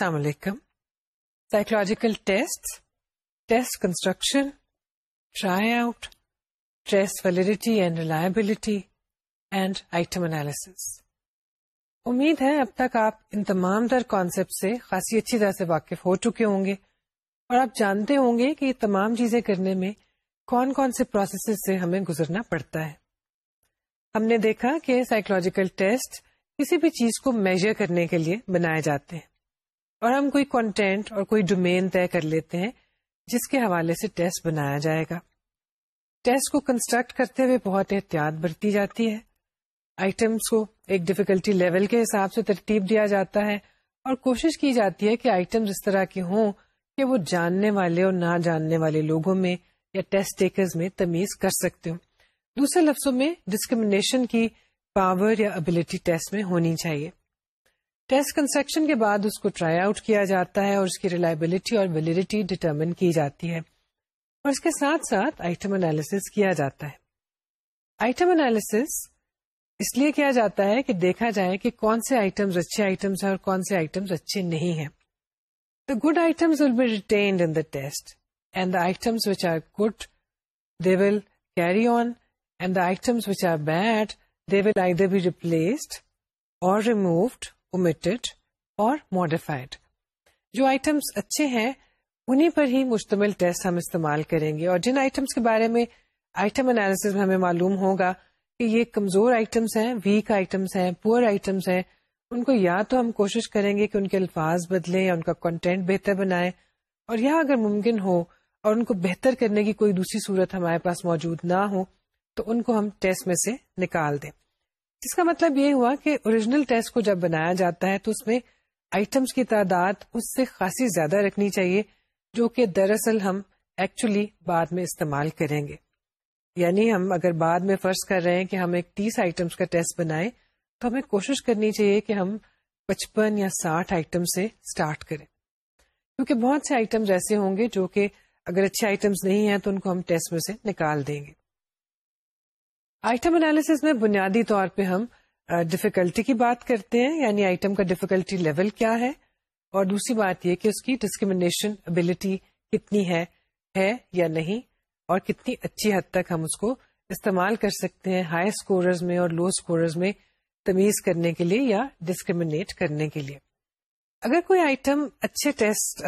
السلام علیکم۔ Psychological test test construction try out test validity and reliability and item analysis امید ہے اب تک آپ ان تمام تر کانسیپٹ سے خاصی اچھی طرح سے واقف ہو چکے ہوں گے۔ اور آپ جانتے ہوں گے کہ یہ تمام چیزیں کرنے میں کون کون سے پروسیسز سے ہمیں گزرنا پڑتا ہے۔ ہم نے دیکھا کہ سائیکولوجیکل ٹیسٹ کسی بھی چیز کو میجر کرنے کے لیے بنائے جاتے ہیں۔ اور ہم کوئی کانٹینٹ اور کوئی ڈومین طے کر لیتے ہیں جس کے حوالے سے ٹیسٹ بنایا جائے گا۔ ٹیسٹ کو کنسٹرکٹ کرتے ہوئے بہت احتیاط برتی جاتی ہے۔ آئٹمس کو ایک ڈفیکلٹی لیول کے حساب سے ترتیب دیا جاتا ہے اور کوشش کی جاتی ہے کہ آئٹم اس طرح کے ہوں کہ وہ جاننے والے اور نہ جاننے والے لوگوں میں یا ٹیسٹ ٹیکرز میں تمیز کر سکتے ہوں۔ دوسرے لفظوں میں ڈسکریمنیشن کی پاور یا ابلٹی ٹیسٹ میں ہونی چاہیے۔ ٹیسٹ کنسٹرکشن کے بعد اس کو ٹرائی آؤٹ کیا جاتا ہے اور اس کی ریلائبلٹی اور ویلڈیٹی ڈٹرمن کی جاتی ہے اور اس کے ساتھ ساتھ آئٹم انالیس کیا جاتا ہے۔ آئٹم انالیس اس لیے کیا جاتا ہے کہ دیکھا جائے کہ کون سے آئٹمس اچھے آئٹمس ہیں اور کون سے آئٹمس اچھے نہیں ہیں۔ The good items will be retained in the test and the items which are good they will carry on and the items which are bad they will I be replaced or removed omitted or modified جو items اچھے ہیں، انہیں پر ہی مشتمل test ہم استعمال کریں گے اور جن آئٹمس کے بارے میں آئٹم انالیس میں ہمیں معلوم ہوگا کہ یہ کمزور آئٹمس ہیں ویک آئٹمس ہیں پور آئٹمس ہیں، ان کو یا تو ہم کوشش کریں گے کہ ان کے الفاظ بدلیں یا ان کا کنٹینٹ بہتر بنائیں اور یا اگر ممکن ہو اور ان کو بہتر کرنے کی کوئی دوسری صورت ہمارے پاس موجود نہ ہو، تو ان کو ہم ٹیسٹ میں سے نکال دیں۔ جس کا مطلب یہ ہوا کہ اوریجنل ٹیسٹ کو جب بنایا جاتا ہے تو اس میں آئٹمس کی تعداد اس سے خاصی زیادہ رکھنی چاہیے جو کہ دراصل ہم ایکچولی بعد میں استعمال کریں گے۔ یعنی ہم اگر بعد میں فرض کر رہے ہیں کہ ہم ایک تیس آئٹمس کا ٹیسٹ بنائیں تو ہمیں کوشش کرنی چاہیے کہ ہم پچپن یا ساٹھ آئٹم سے اسٹارٹ کریں۔ کیونکہ بہت سے آئٹمس ایسے ہوں گے جو کہ اگر اچھے آئٹمس نہیں ہیں تو ان کو ہم ٹیسٹ میں سے نکال دیں گے۔ آئٹم انالیس میں بنیادی طور پہ ہم ڈفیکلٹی کی بات کرتے ہیں یعنی آئٹم کا ڈفیکلٹی لیول کیا ہے؟ اور دوسری بات یہ کہ اس کی ڈسکریمنیشن ابلٹی کتنی ہے ہے یا نہیں؟ اور کتنی اچھی حد تک ہم اس کو استعمال کر سکتے ہیں ہائی اسکورز میں اور لو اسکورز میں تمیز کرنے کے لیے یا ڈسکریمنیٹ کرنے کے لیے۔ اگر کوئی آئٹم اچھے ٹیسٹ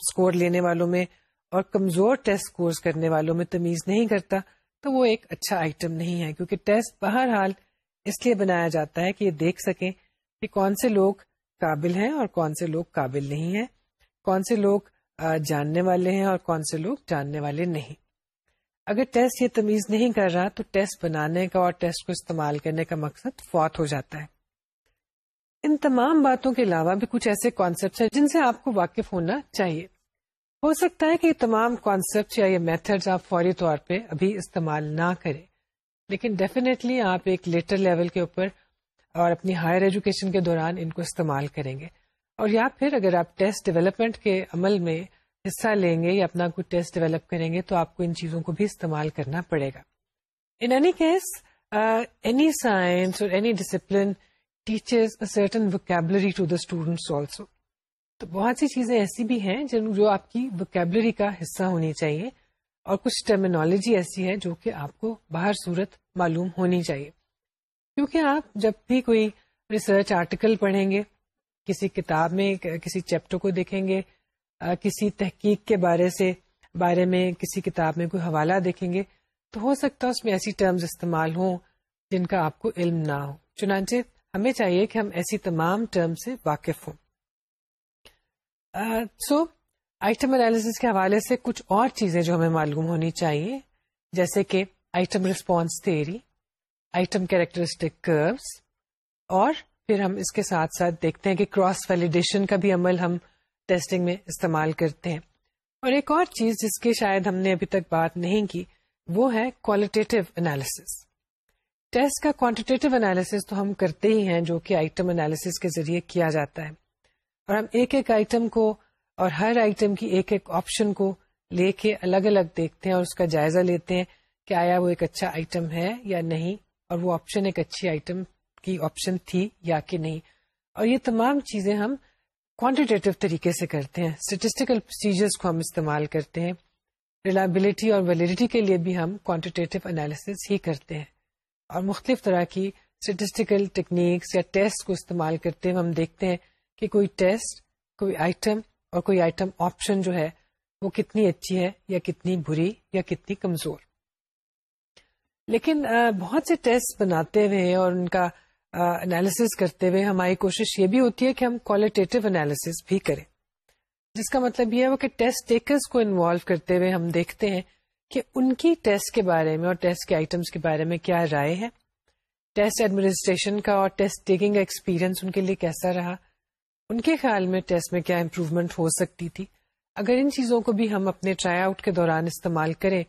اسکور لینے والوں میں اور کمزور ٹیسٹ اسکور کرنے والوں میں تمیز نہیں کرتا تو وہ ایک اچھا آئٹم نہیں ہے، کیونکہ ٹیسٹ بہرحال اس لیے بنایا جاتا ہے کہ یہ دیکھ سکیں کہ کون سے لوگ قابل ہیں اور کون سے لوگ قابل نہیں ہیں، کون سے لوگ جاننے والے ہیں اور کون سے لوگ جاننے والے نہیں۔ اگر ٹیسٹ یہ تمیز نہیں کر رہا تو ٹیسٹ بنانے کا اور ٹیسٹ کو استعمال کرنے کا مقصد فوت ہو جاتا ہے۔ ان تمام باتوں کے علاوہ بھی کچھ ایسے کانسیپٹ ہیں جن سے آپ کو واقف ہونا چاہیے۔ ہو سکتا ہے کہ یہ تمام کانسیپٹ یا یہ میتھڈ آپ فوری طور پہ ابھی استعمال نہ کریں۔ لیکن ڈیفینیٹلی آپ ایک لیٹر لیول کے اوپر اور اپنی ہائر ایجوکیشن کے دوران ان کو استعمال کریں گے۔ اور یا پھر اگر آپ ٹیسٹ ڈیولپمنٹ کے عمل میں حصہ لیں گے یا اپنا کوئی ٹیسٹ ڈیولپ کریں گے تو آپ کو ان چیزوں کو بھی استعمال کرنا پڑے گا۔ In any case any science اور any discipline teachers certain vocabulary to the students also تو بہت سی چیزیں ایسی بھی ہیں جن جو آپ کی وکیبلری کا حصہ ہونی چاہیے اور کچھ ٹرمینالوجی ایسی ہے جو کہ آپ کو باہر صورت معلوم ہونی چاہیے۔ کیونکہ آپ جب بھی کوئی ریسرچ آرٹیکل پڑھیں گے، کسی کتاب میں، کسی چیپٹر کو دیکھیں گے کسی تحقیق کے بارے سے، بارے میں کسی کتاب میں کوئی حوالہ دیکھیں گے، تو ہو سکتا ہے اس میں ایسی ٹرمز استعمال ہوں جن کا آپ کو علم نہ ہو۔ چنانچہ ہمیں چاہیے کہ ہم ایسی تمام ٹرم سے واقف ہوں۔ سو آئٹم انالیس کے حوالے سے کچھ اور چیزیں جو ہمیں معلوم ہونی چاہیے، جیسے کہ item response theory item characteristic curves اور پھر ہم اس کے ساتھ ساتھ دیکھتے ہیں کہ کراس ویلیڈیشن کا بھی عمل ہم ٹیسٹنگ میں استعمال کرتے ہیں۔ اور ایک اور چیز جس کی شاید ہم نے ابھی تک بات نہیں کی، وہ ہے کوالٹیٹیو انالیس ٹیسٹ کا کوانٹیٹیو انالیس تو ہم کرتے ہی ہیں جو کہ آئٹم انالیس کے ذریعے کیا جاتا ہے۔ اور ہم ایک ایک آئٹم کو اور ہر آئٹم کی ایک ایک آپشن کو لے کے الگ الگ دیکھتے ہیں اور اس کا جائزہ لیتے ہیں کہ آیا وہ ایک اچھا آئٹم ہے یا نہیں اور وہ آپشن ایک اچھی آئٹم کی آپشن تھی یا کہ نہیں۔ اور یہ تمام چیزیں ہم کوانٹیٹیو طریقے سے کرتے ہیں۔ اسٹیٹسٹیکل پروسیجرس کو ہم استعمال کرتے ہیں۔ ریلائبلٹی اور ویلڈیٹی کے لیے بھی ہم کوانٹیٹیو انالیس ہی کرتے ہیں۔ اور مختلف طرح کی اسٹیٹسٹیکل ٹیکنیکس یا ٹیسٹ کو استعمال کرتے ہوئے ہم دیکھتے ہیں کہ کوئی ٹیسٹ، کوئی آئٹم اور کوئی آئٹم آپشن جو ہے وہ کتنی اچھی ہے یا کتنی بری یا کتنی کمزور۔ لیکن بہت سے ٹیسٹ بناتے ہوئے اور ان کا انالیس کرتے ہوئے ہماری کوشش یہ بھی ہوتی ہے کہ ہم کوالٹیٹیو انالیس بھی کریں۔ جس کا مطلب یہ ہے کہ ٹیسٹ ٹیکرز کو انوالو کرتے ہوئے ہم دیکھتے ہیں کہ ان کی ٹیسٹ کے بارے میں اور ٹیسٹ کے آئٹمس کے بارے میں کیا رائے ہے۔ ٹیسٹ ایڈمنسٹریشن کا اور ٹیسٹ ٹیکنگ کا ایکسپیرئنس ان کے لیے کیسا رہا۔ ان کے خیال میں ٹیسٹ میں کیا امپروومنٹ ہو سکتی تھی؟ اگر ان چیزوں کو بھی ہم اپنے ٹرائی آؤٹ کے دوران استعمال کریں،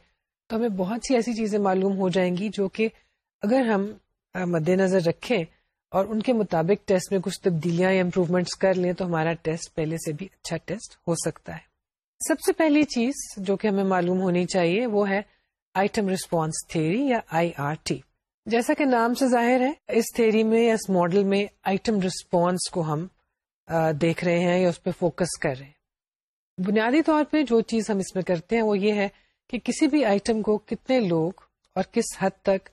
تو ہمیں بہت سی ایسی چیزیں معلوم ہو جائیں گی جو کہ اگر ہم مد نظر رکھیں اور ان کے مطابق ٹیسٹ میں کچھ تبدیلیاں یا امپروومنٹس کر لیں، تو ہمارا ٹیسٹ پہلے سے بھی اچھا ٹیسٹ ہو سکتا ہے۔ سب سے پہلی چیز جو کہ ہمیں معلوم ہونی چاہیے، وہ ہے آئٹم ریسپانس تھیری یا آئی آر ٹی جیسا کہ نام سے ظاہر ہے، اس تھیری میں یا اس ماڈل میں آئٹم ریسپانس کو ہم دیکھ رہے ہیں یا اس پہ فوکس کر رہے ہیں۔ بنیادی طور پہ جو چیز ہم اس میں کرتے ہیں وہ یہ ہے کہ کسی بھی آئٹم کو کتنے لوگ اور کس حد تک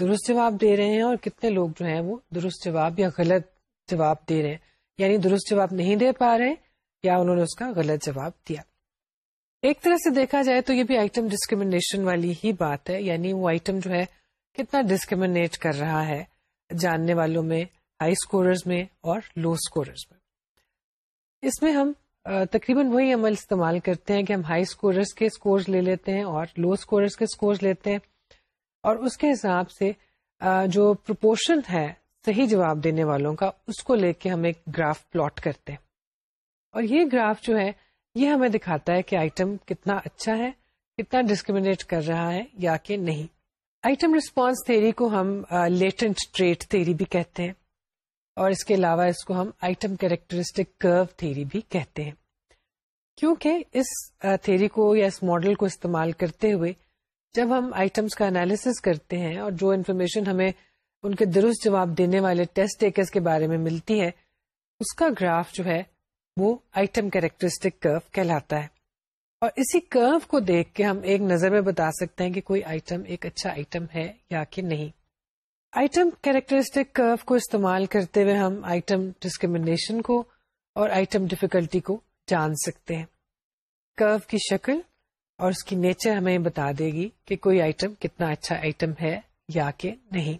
درست جواب دے رہے ہیں اور کتنے لوگ جو ہیں وہ درست جواب یا غلط جواب دے رہے ہیں۔ یعنی درست جواب نہیں دے پا رہے یا انہوں نے اس کا غلط جواب دیا۔ ایک طرح سے دیکھا جائے تو یہ بھی آئٹم ڈسکریمنیشن والی ہی بات ہے۔ یعنی وہ آئٹم جو ہے کتنا ڈسکریمنیٹ کر رہا ہے جاننے والوں میں ہائی اسکوررز میں اور لو اسکوررز میں۔ اس میں ہم تقریباً وہی عمل استعمال کرتے ہیں کہ ہم ہائی اسکوررس کے اسکورز لے لیتے ہیں اور لو اسکوررس کے اسکورز لیتے ہیں اور اس کے حساب سے جو پروپورشن ہے صحیح جواب دینے والوں کا، اس کو لے کے ہم ایک گراف پلاٹ کرتے ہیں۔ اور یہ گراف جو ہے، یہ ہمیں دکھاتا ہے کہ آئٹم کتنا اچھا ہے، کتنا ڈسکریمنیٹ کر رہا ہے یا کہ نہیں۔ آئٹم ریسپانس تھیری کو ہم لیٹنٹ ٹریٹ تھیری بھی کہتے ہیں۔ اور اس کے علاوہ اس کو ہم آئٹم کیریکٹرسٹک کرو تھیری بھی کہتے ہیں۔ کیونکہ اس تھیری کو یا اس ماڈل کو استعمال کرتے ہوئے جب ہم آئٹمس کا انالیس کرتے ہیں اور جو انفارمیشن ہمیں ان کے درست جواب دینے والے ٹیسٹ ٹیکرز کے بارے میں ملتی ہے، اس کا گراف جو ہے وہ آئٹم کیریکٹرسٹک کرو کہلاتا ہے۔ اور اسی کرو کو دیکھ کے ہم ایک نظر میں بتا سکتے ہیں کہ کوئی آئٹم ایک اچھا آئٹم ہے یا کہ نہیں۔ آئٹم کیریکٹرسٹک کرو کو استعمال کرتے ہوئے ہم آئٹم ڈسکریمنیشن کو اور آئٹم ڈیفیکلٹی کو جان سکتے ہیں۔ کرو کی شکل اور اس کی نیچر ہمیں بتا دے گی کہ کوئی آئٹم کتنا اچھا آئٹم ہے یا کہ نہیں۔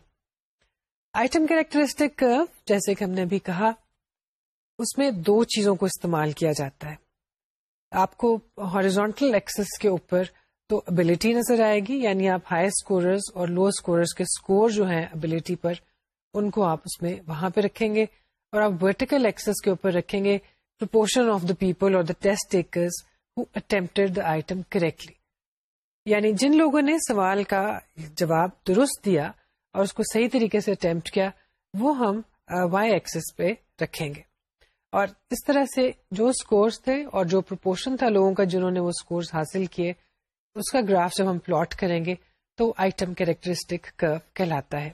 آئٹم کیریکٹرسٹک کرو جیسے کہ ہم نے ابھی کہا، اس میں دو چیزوں کو استعمال کیا جاتا ہے۔ آپ کو ہاریزونٹل ایکسس کے اوپر تو ابلٹی نظر آئے گی یعنی آپ ہائی اسکوررز اور لو اسکوررز کے اسکور جو ہیں ابلٹی پر، ان کو آپ اس میں وہاں پہ رکھیں گے اور آپ ورٹیکل ایکسس کے اوپر رکھیں گے پرپورشن آف دا پیپل اور the test takers attempted the item correctly یعنی جن لوگوں نے سوال کا جواب درست دیا اور اس کو صحیح طریقے سے اٹمپٹ کیا، وہ ہم وائی ایکسس پہ رکھیں گے۔ اور اس طرح سے جو اسکورس تھے اور جو پرپورشن تھا لوگوں کا جنہوں نے وہ اسکورس حاصل کیے اس کا گراف جب ہم پلاٹ کریں گے تو آئٹم کیریکٹرسٹک کرو کہلاتا ہے۔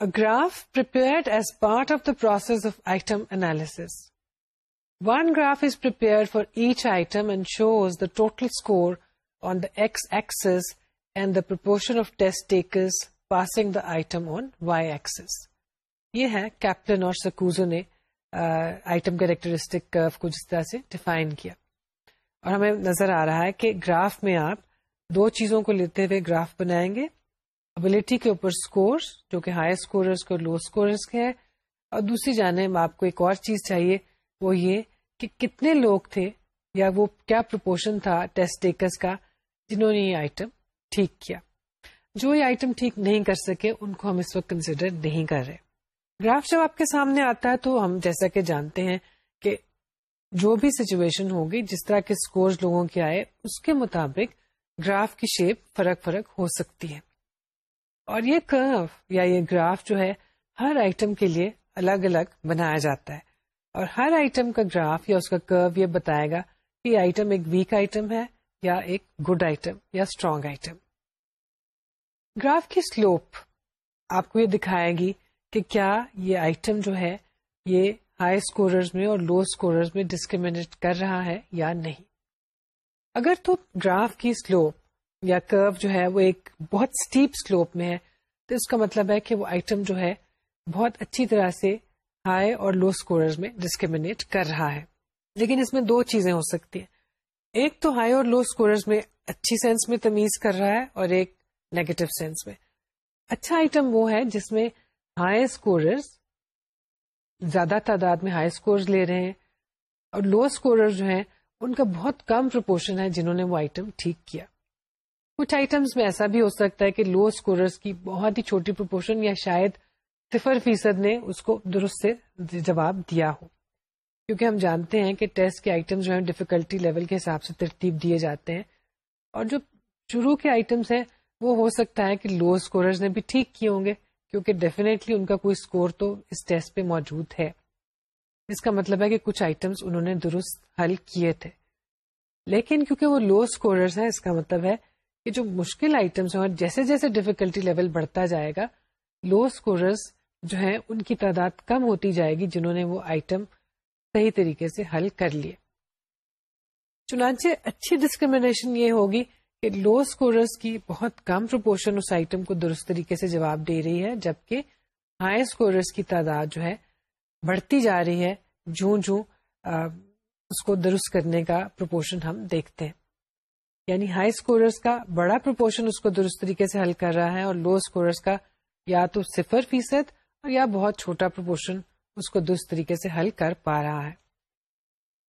Graph produced as part of the process of item analysis one graph is for each item and shows the total score on the X axis and the proportion of test takers passing the item on Y axis یہ ہے captain اور سکوزو نے item characteristic کرو کو جس طرح سے define کیا۔ اور ہمیں نظر آ رہا ہے کہ گراف میں آپ دو چیزوں کو لیتے ہوئے گراف بنائیں گے ابلٹی کے اوپر اسکورس جو کہ ہائی اسکوررس کو لو اسکوررس کے ہے اور دوسری جانب آپ کو ایک اور چیز چاہیے، وہ یہ کہ کتنے لوگ تھے یا وہ کیا پرپورشن تھا ٹیسٹ ٹیکرس کا جنہوں نے یہ آئٹم ٹھیک کیا۔ جو یہ آئٹم ٹھیک نہیں کر سکے، ان کو ہم اس وقت کنسیڈر نہیں کر رہے۔ گراف جب آپ کے سامنے آتا ہے تو ہم جیسا کہ جانتے ہیں کہ جو بھی سچویشن ہوگی، جس طرح کے اسکور لوگوں کے آئے، اس کے مطابق گراف کی شیپ فرق فرق ہو سکتی ہے۔ اور یہ کرو یا یہ گراف جو ہے، ہر آئٹم کے لیے الگ الگ بنایا جاتا ہے۔ اور ہر آئٹم کا گراف یا اس کا کرو یہ بتائے گا کہ یہ آئٹم ایک ویک آئٹم ہے یا ایک گڈ آئٹم یا اسٹرانگ آئٹم گراف کی سلوپ آپ کو یہ دکھائے گی کہ کیا یہ آئٹم جو ہے، یہ ہائی اسکوررز میں اور لو اسکوررز میں ڈسکریمنیٹ کر رہا ہے یا نہیں؟ اگر تو گراف کی سلوپ یا کرو جو ہے وہ ایک بہت اسٹیپ سلوپ میں ہے، تو اس کا مطلب ہے کہ وہ آئٹم جو ہے بہت اچھی طرح سے ہائی اور لو اسکوررز میں ڈسکریمنیٹ کر رہا ہے۔ لیکن اس میں دو چیزیں ہو سکتی ہیں۔ ایک تو ہائی اور لو اسکوررز میں اچھی سینس میں تمیز کر رہا ہے اور ایک نیگیٹو سینس میں۔ اچھا آئٹم وہ ہے جس میں ہائی اسکوررز زیادہ تعداد میں ہائی اسکور لے رہے ہیں اور لو اسکورر جو ہیں، ان کا بہت کم پرپورشن ہے جنہوں نے وہ آئٹم ٹھیک کیا۔ کچھ آئٹمس میں ایسا بھی ہو سکتا ہے کہ لو اسکوررس کی بہت ہی چھوٹی پرپورشن یا شاید صفر فیصد نے اس کو درست سے جواب دیا ہو۔ کیونکہ ہم جانتے ہیں کہ ٹیسٹ کے آئٹم جو ہیں ڈیفیکلٹی لیول کے حساب سے ترتیب دیے جاتے ہیں۔ اور جو شروع کے آئٹمس ہیں، وہ ہو سکتا ہے کہ لو اسکوررز نے بھی ٹھیک کیے ہوں گے۔ کیونکہ ڈیفینیٹلی ان کا کوئی اسکور تو اس ٹیسٹ پہ موجود ہے۔ اس کا مطلب ہے کہ کچھ آئٹمس انہوں نے درست حل کیے تھے۔ لیکن کیونکہ وہ لو اسکوررز ہیں، اس کا مطلب ہے کہ جو مشکل آئٹمس ہیں اور جیسے جیسے ڈیفیکلٹی لیول بڑھتا جائے گا لو اسکوررز جو ہیں، ان کی تعداد کم ہوتی جائے گی جنہوں نے وہ آئٹم صحیح طریقے سے حل کر لیے۔ چنانچہ اچھی ڈسکریمنیشن یہ ہوگی کہ لو اسکوررس کی بہت کم پرپورشن اس آئٹم کو درست طریقے سے جواب دے رہی ہے، جبکہ ہائی اسکوررس کی تعداد جو ہے بڑھتی جا رہی ہے، جوں جوں اس کو درست کرنے کا پرپورشن ہم دیکھتے ہیں۔ یعنی ہائی اسکوررس کا بڑا پرپورشن اس کو درست طریقے سے حل کر رہا ہے اور لو اسکوررس کا یا تو صفر فیصد اور یا بہت چھوٹا پرپورشن اس کو درست طریقے سے حل کر پا رہا ہے۔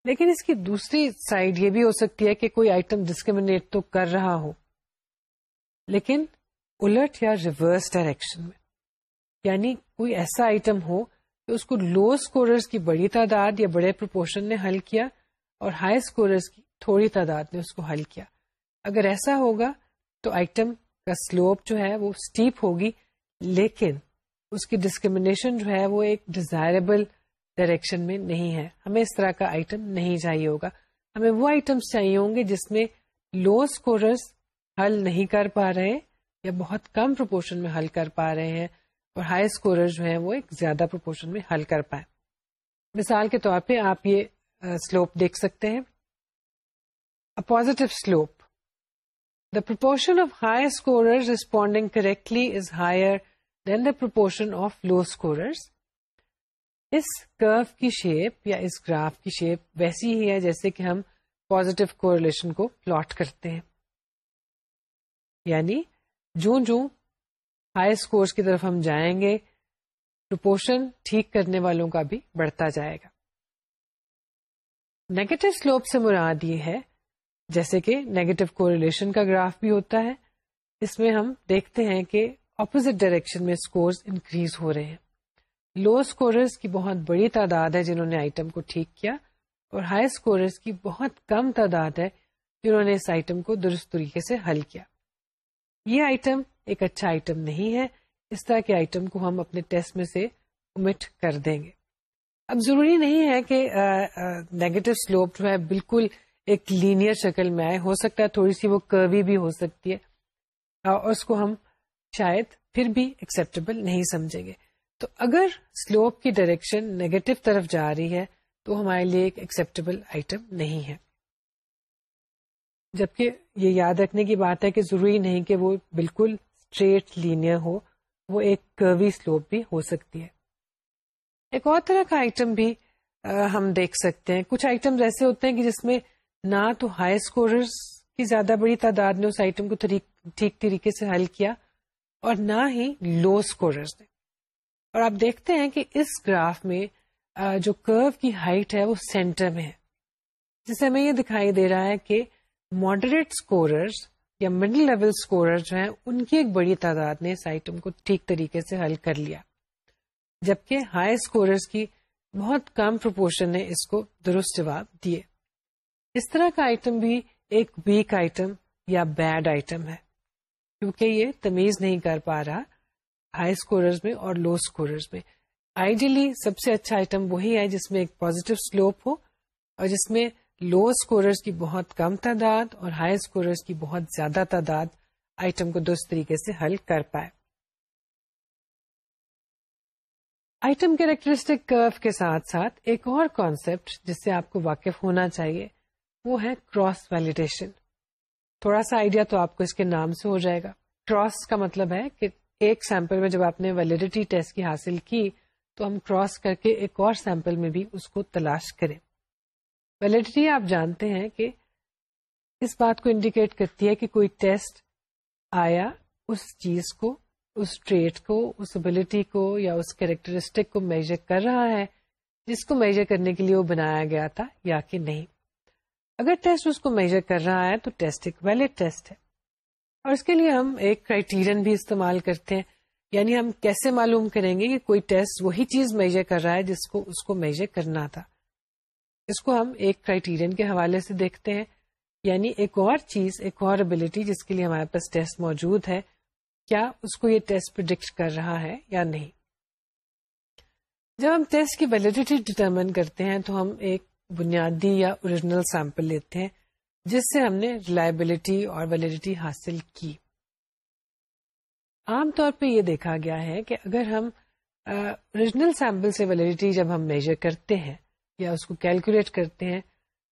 لیکن اس کی دوسری سائڈ یہ بھی ہو سکتی ہے کہ کوئی آئٹم ڈسکریمنیٹ تو کر رہا ہو، لیکن الٹ یا ریورس ڈائریکشن میں۔ یعنی کوئی ایسا آئٹم ہو کہ اس کو لو اسکوررز کی بڑی تعداد یا بڑے پرپورشن نے حل کیا اور ہائی اسکوررز کی تھوڑی تعداد نے اس کو حل کیا۔ اگر ایسا ہوگا تو آئٹم کا سلوپ جو ہے وہ اسٹیپ ہوگی، لیکن اس کی ڈسکریمنیشن جو ہے وہ ایک ڈیزائربل ڈائریکشن میں نہیں ہے۔ ہمیں اس طرح کا آئٹم نہیں چاہیے ہوگا۔ ہمیں وہ آئٹمس چاہیے ہوں گے جس میں لو اسکوررس حل نہیں کر پا رہے یا بہت کم پرپورشن میں حل کر پا رہے ہیں اور ہائی اسکورر جو ہیں وہ ایک زیادہ پرپورشن میں حل کر پائے مثال کے طور پہ آپ یہ سلوپ دیکھ سکتے ہیں۔ Positive slope the proportion of high scorers responding correctly is higher than the proportion of low scorers us curve کی شیپ یا اس گراف کی شیپ ویسی ہی ہے جیسے کہ ہم پوزیٹو کوریلیشن کو پلاٹ کرتے ہیں۔ یعنی جوں جوں ہائی اسکورس کی طرف ہم جائیں گے پرپورشن ٹھیک کرنے والوں کا بھی بڑھتا جائے گا۔ نیگیٹو سلوپ سے مراد یہ ہے، جیسے کہ نیگیٹو کوریلیشن کا گراف بھی ہوتا ہے، اس میں ہم دیکھتے ہیں کہ اپوزٹ ڈائریکشن میں اسکورس انکریز ہو رہے ہیں۔ لو اسکوررس کی بہت بڑی تعداد ہے جنہوں نے آئٹم کو ٹھیک کیا اور ہائی اسکوررس کی بہت کم تعداد ہے جنہوں نے اس آئٹم کو درست طریقے سے حل کیا۔ یہ آئٹم ایک اچھا آئٹم نہیں ہے، اس طرح کے آئٹم کو ہم اپنے ٹیسٹ میں سے امٹ کر دیں گے۔ اب ضروری نہیں ہے کہ نیگیٹو سلوپ جو ہے بالکل ایک لینئر شکل میں آئے، ہو سکتا ہے تھوڑی سی وہ کروی بھی ہو سکتی ہے اور اس کو ہم شاید پھر بھی ایکسپٹیبل نہیں سمجھیں گے۔ تو اگر سلوپ کی ڈائریکشن نیگیٹو طرف جا رہی ہے، تو ہمارے لیے ایک ایکسپٹیبل آئٹم نہیں ہے۔ جبکہ یہ یاد رکھنے کی بات ہے کہ ضروری نہیں کہ وہ بالکل اسٹریٹ لینئر ہو، وہ ایک کروی سلوپ بھی ہو سکتی ہے۔ ایک اور طرح کا آئٹم بھی ہم دیکھ سکتے ہیں۔ کچھ آئٹم ایسے ہوتے ہیں کہ جس میں نہ تو ہائی اسکوررس کی زیادہ بڑی تعداد نے اس آئٹم کو ٹھیک طریقے سے حل کیا اور نہ ہی لو اسکوررس نے۔ اور آپ دیکھتے ہیں کہ اس گراف میں جو کرو کی ہائٹ ہے، وہ سینٹر میں ہے۔ جسے ہمیں یہ دکھائی دے رہا ہے کہ ماڈریٹ اسکوررز یا مڈل لیول اسکورر جو ہیں، ان کی ایک بڑی تعداد نے اس آئٹم کو ٹھیک طریقے سے حل کر لیا۔ جبکہ ہائی اسکوررز کی بہت کم پرپورشن نے اس کو درست جواب دیے۔ اس طرح کا آئٹم بھی ایک ویک آئٹم یا بیڈ آئٹم ہے۔ کیونکہ یہ تمیز نہیں کر پا رہا۔ ہائی اسکوررز میں اور لو اسکوررز میں۔ آئیڈیلی سب سے اچھا آئٹم وہی ہے جس میں ایک پوزیٹو سلوپ ہو اور جس میں لو اسکوررز کی بہت کم تعداد اور ہائی اسکوررز کی بہت زیادہ تعداد آئٹم کو درست طریقے سے حل کر پائے۔ آئٹم کیریکٹرسٹک کرو کے ساتھ ساتھ ایک اور کانسیپٹ جس سے آپ کو واقف ہونا چاہیے وہ ہے کراس ویلیڈیشن تھوڑا سا آئیڈیا تو آپ کو اس کے نام سے ہو جائے گا۔ کراس کا مطلب ہے کہ ایک سیمپل میں جب آپ نے ویلڈیٹی ٹیسٹ کی حاصل کی، تو ہم کراس کر کے ایک اور سیمپل میں بھی اس کو تلاش کریں۔ ویلڈیٹی آپ جانتے ہیں کہ اس بات کو انڈیکیٹ کرتی ہے کہ کوئی ٹیسٹ آیا اس چیز کو، اس ٹریٹ کو، اس ابلٹی کو یا اس کیریکٹرسٹک کو میجر کر رہا ہے، جس کو میجر کرنے کے لیے وہ بنایا گیا تھا یا کہ نہیں۔ اگر ٹیسٹ اس کو میجر کر رہا ہے تو ٹیسٹ ایک ویلڈ ٹیسٹ ہے۔ اور اس کے لیے ہم ایک کرائٹیرین بھی استعمال کرتے ہیں۔ یعنی ہم کیسے معلوم کریں گے کہ کوئی ٹیسٹ وہی چیز میجر کر رہا ہے جس کو اس کو میجر کرنا تھا۔ اس کو ہم ایک کرائٹیرین کے حوالے سے دیکھتے ہیں۔ یعنی ایک اور چیز، ایک اور ابلٹی جس کے لیے ہمارے پاس ٹیسٹ موجود ہے۔ کیا اس کو یہ ٹیسٹ پرڈکٹ کر رہا ہے یا نہیں؟ جب ہم ٹیسٹ کی ویلڈیٹی ڈٹرمن کرتے ہیں تو ہم ایک بنیادی یا اوریجنل سیمپل لیتے ہیں۔ جس سے ہم نے ریلائبلٹی اور ویلڈیٹی حاصل کی۔ عام طور پہ یہ دیکھا گیا ہے کہ اگر ہم اوریجنل سیمپل سے ویلڈیٹی جب ہم میجر کرتے ہیں یا اس کو کیلکولیٹ کرتے ہیں،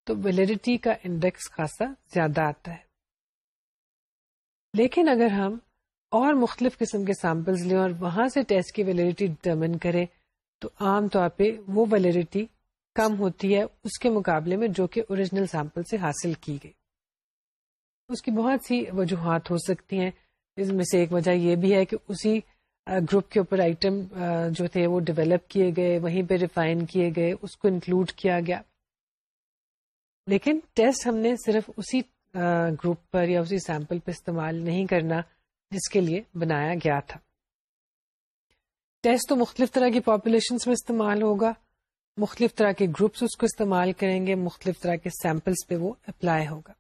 تو ویلڈیٹی کا انڈیکس خاصا زیادہ آتا ہے۔ لیکن اگر ہم اور مختلف قسم کے سیمپلز لیں اور وہاں سے ٹیسٹ کی ویلڈیٹی ڈٹرمن کریں، تو عام طور پہ وہ ویلڈیٹی کم ہوتی ہے اس کے مقابلے میں جو کہ اوریجنل سیمپل سے حاصل کی گئی۔ اس کی بہت سی وجوہات ہو سکتی ہیں۔ اس میں سے ایک وجہ یہ بھی ہے کہ اسی گروپ کے اوپر آئٹم جو تھے وہ ڈیولپ کیے گئے، وہیں پہ ریفائن کیے گئے، اس کو انکلوڈ کیا گیا۔ لیکن ٹیسٹ ہم نے صرف اسی گروپ پر یا اسی سیمپل پہ استعمال نہیں کرنا جس کے لیے بنایا گیا تھا۔ ٹیسٹ تو مختلف طرح کی پاپولیشن میں استعمال ہوگا۔ مختلف طرح کے گروپس اس کو استعمال کریں گے، مختلف طرح کے سیمپلس پہ وہ اپلائی ہوگا۔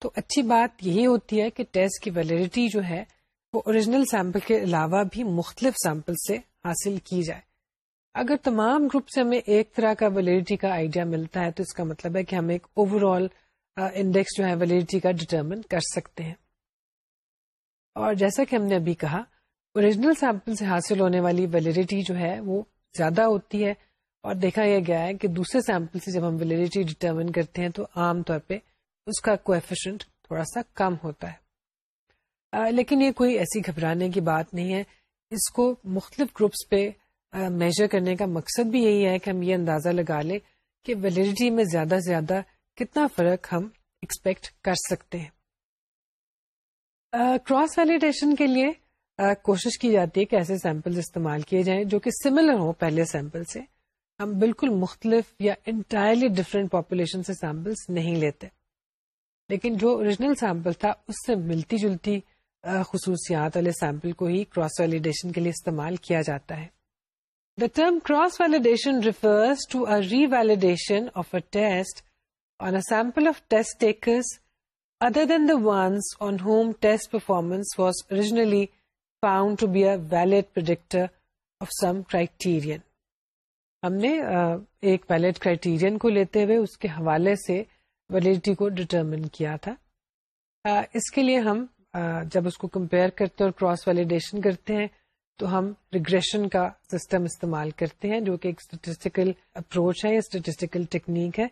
تو اچھی بات یہی ہوتی ہے کہ ٹیسٹ کی ویلڈیٹی جو ہے، وہ اوریجنل سیمپل کے علاوہ بھی مختلف سیمپل سے حاصل کی جائے۔ اگر تمام گروپ سے ہمیں ایک طرح کا ویلڈیٹی کا آئیڈیا ملتا ہے، تو اس کا مطلب ہے کہ ہم ایک اوور آل انڈیکس جو ہے ویلڈیٹی کا ڈٹرمن کر سکتے ہیں۔ اور جیسا کہ ہم نے ابھی کہا اوریجنل سیمپل سے حاصل ہونے والی ویلڈیٹی جو ہے، وہ زیادہ ہوتی ہے۔ اور دیکھا یہ گیا ہے کہ دوسرے سیمپل سے جب ہم ویلڈیٹی ڈٹرمن کرتے ہیں تو عام طور پہ اس کا کوفیشنٹ تھوڑا سا کم ہوتا ہے۔ آ, لیکن یہ کوئی ایسی گھبرانے کی بات نہیں ہے۔ اس کو مختلف گروپس پہ میجر کرنے کا مقصد بھی یہی ہے کہ ہم یہ اندازہ لگا لیں کہ ویلڈیٹی میں زیادہ سے زیادہ کتنا فرق ہم ایکسپیکٹ کر سکتے ہیں۔ کراس ویلیڈیشن کے لیے آ, کوشش کی جاتی ہے کہ ایسے سیمپل استعمال کیے جائیں جو کہ سملر ہوں پہلے سیمپل سے۔ ہم بالکل مختلف یا انٹائرلی ڈفرینٹ پاپولیشن سے سیمپلس نہیں لیتے۔ لیکن جو اوریجنل سیمپل تھا، اس سے ملتی جلتی خصوصیات والے سیمپل کو ہی کراس ویلیڈیشن کے لیے استعمال کیا جاتا ہے۔ The term cross validation refers to a revalidation of a test on a sample of test takers other than the ones on whom test performance was originally found to be a valid predictor of some criterion ہم نے ایک valid criterion کو لیتے ہوئے اس کے حوالے سے validity کو ڈٹرمن کیا تھا۔ اس کے لیے ہم جب اس کو کمپیئر کرتے ہیں اور کراس ویلیڈیشن کرتے ہیں، تو ہم ریگریشن کا سسٹم استعمال کرتے ہیں، جو کہ ایک اسٹیٹسٹیکل اپروچ ہے، یا اسٹیٹسٹیکل ٹیکنیک ہے،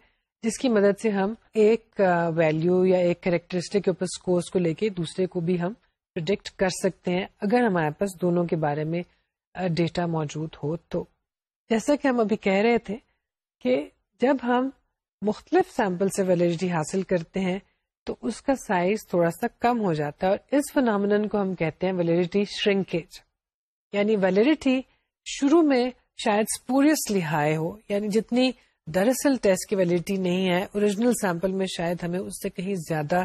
جس کی مدد سے ہم ایک ویلو یا ایک کریکٹرسٹک کے اوپر اسکورس کو لے کے دوسرے کو بھی ہم پرڈکٹ کر سکتے ہیں۔ اگر ہمارے پاس دونوں کے بارے میں ڈیٹا موجود ہو تو۔ جیسا کہ ہم ابھی کہہ رہے تھے کہ جب ہم مختلف سیمپل سے ویلڈیٹی حاصل کرتے ہیں تو اس کا سائز تھوڑا سا کم ہو جاتا ہے اور اس فنامن کو ہم کہتے ہیں ویلڈیٹی شرنکیج یعنی ویلڈیٹی شروع میں شاید اسپوریسلی ہائی ہو یعنی جتنی دراصل ٹیسٹ کی ویلڈیٹی نہیں ہے اوریجنل سیمپل میں شاید ہمیں اس سے کہیں زیادہ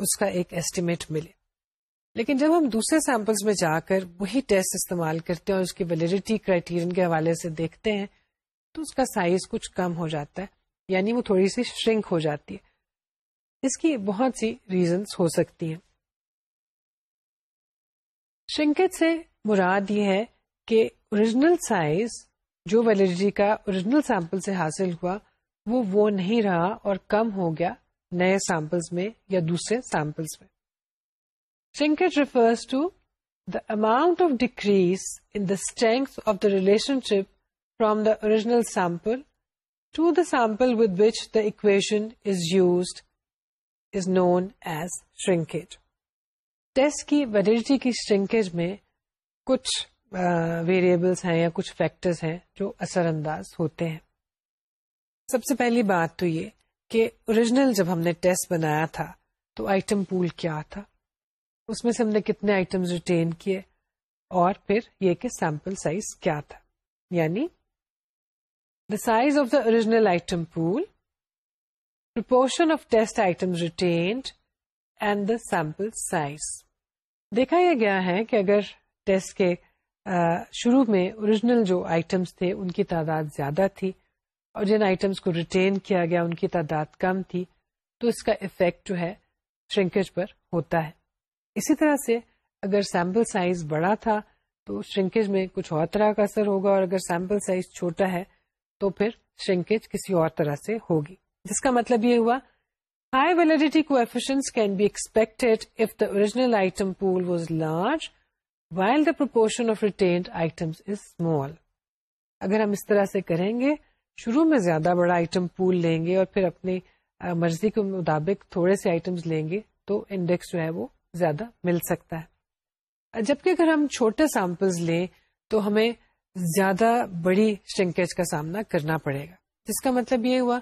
اس کا ایک ایسٹیمیٹ ملے۔ لیکن جب ہم دوسرے سیمپلس میں جا کر وہی ٹیسٹ استعمال کرتے ہیں اور اس کی ویلڈیٹی کرائٹیرین کے حوالے سے دیکھتے ہیں، تو اس کا سائز کچھ کم ہو جاتا ہے یعنی وہ تھوڑی سی شرنک ہو جاتی ہے۔ اس کی بہت سی ریزنس ہو سکتی ہیں۔ شرنکٹ سے مراد یہ ہے کہ اوریجنل سائز جو ویلڈیٹی کا اوریجنل سیمپل سے حاصل ہوا، وہ وہ نہیں رہا اور کم ہو گیا نئے سیمپلس میں یا دوسرے سیمپلس میں۔ Refers to the amount of decrease in the strength of the relationship from the original sample to the sample with which the equation is used is known as shrinkage test کی validity کی shrinkage میں کچھ variables ہیں یا کچھ factors ہیں جو اثر انداز ہوتے ہیں سب سے پہلی بات تو یہ کہ اوریجنل جب ہم نے ٹیسٹ بنایا تھا تو آئٹم پول کیا تھا اس میں سے ہم نے کتنے آئٹم ریٹین کیے اور پھر یہ کہ سیمپل سائز کیا تھا؟ یعنی the size of the original item pool proportion of test item retained and the sample size دیکھا یہ گیا ہے کہ اگر ٹیسٹ کے شروع میں اوریجنل جو آئٹمس تھے ان کی تعداد زیادہ تھی اور جن آئٹمس کو ریٹین کیا گیا ان کی تعداد کم تھی، تو اس کا افیکٹ جو ہے شرنکیج پر ہوتا ہے۔ اسی طرح سے اگر سیمپل سائز بڑا تھا تو شرنکیج میں کچھ اور طرح کا اثر ہوگا اور اگر سیمپل سائز چھوٹا ہے تو پھر شرنکیج کسی اور طرح سے ہوگی۔ جس کا مطلب یہ ہوا ہائی ویلڈیٹی کو can be expected if the original item pool was large while the proportion of retained items is small اگر ہم اس طرح سے کریں گے، شروع میں زیادہ بڑا آئٹم پول لیں گے اور پھر اپنی مرضی کے مطابق تھوڑے سے آئٹمس لیں گے تو انڈیکس جو ہے وہ زیادہ مل سکتا ہے۔ جبکہ اگر ہم چھوٹے سیمپلز لیں تو ہمیں زیادہ بڑی شرنکیج کا سامنا کرنا پڑے گا۔ جس کا مطلب یہ ہوا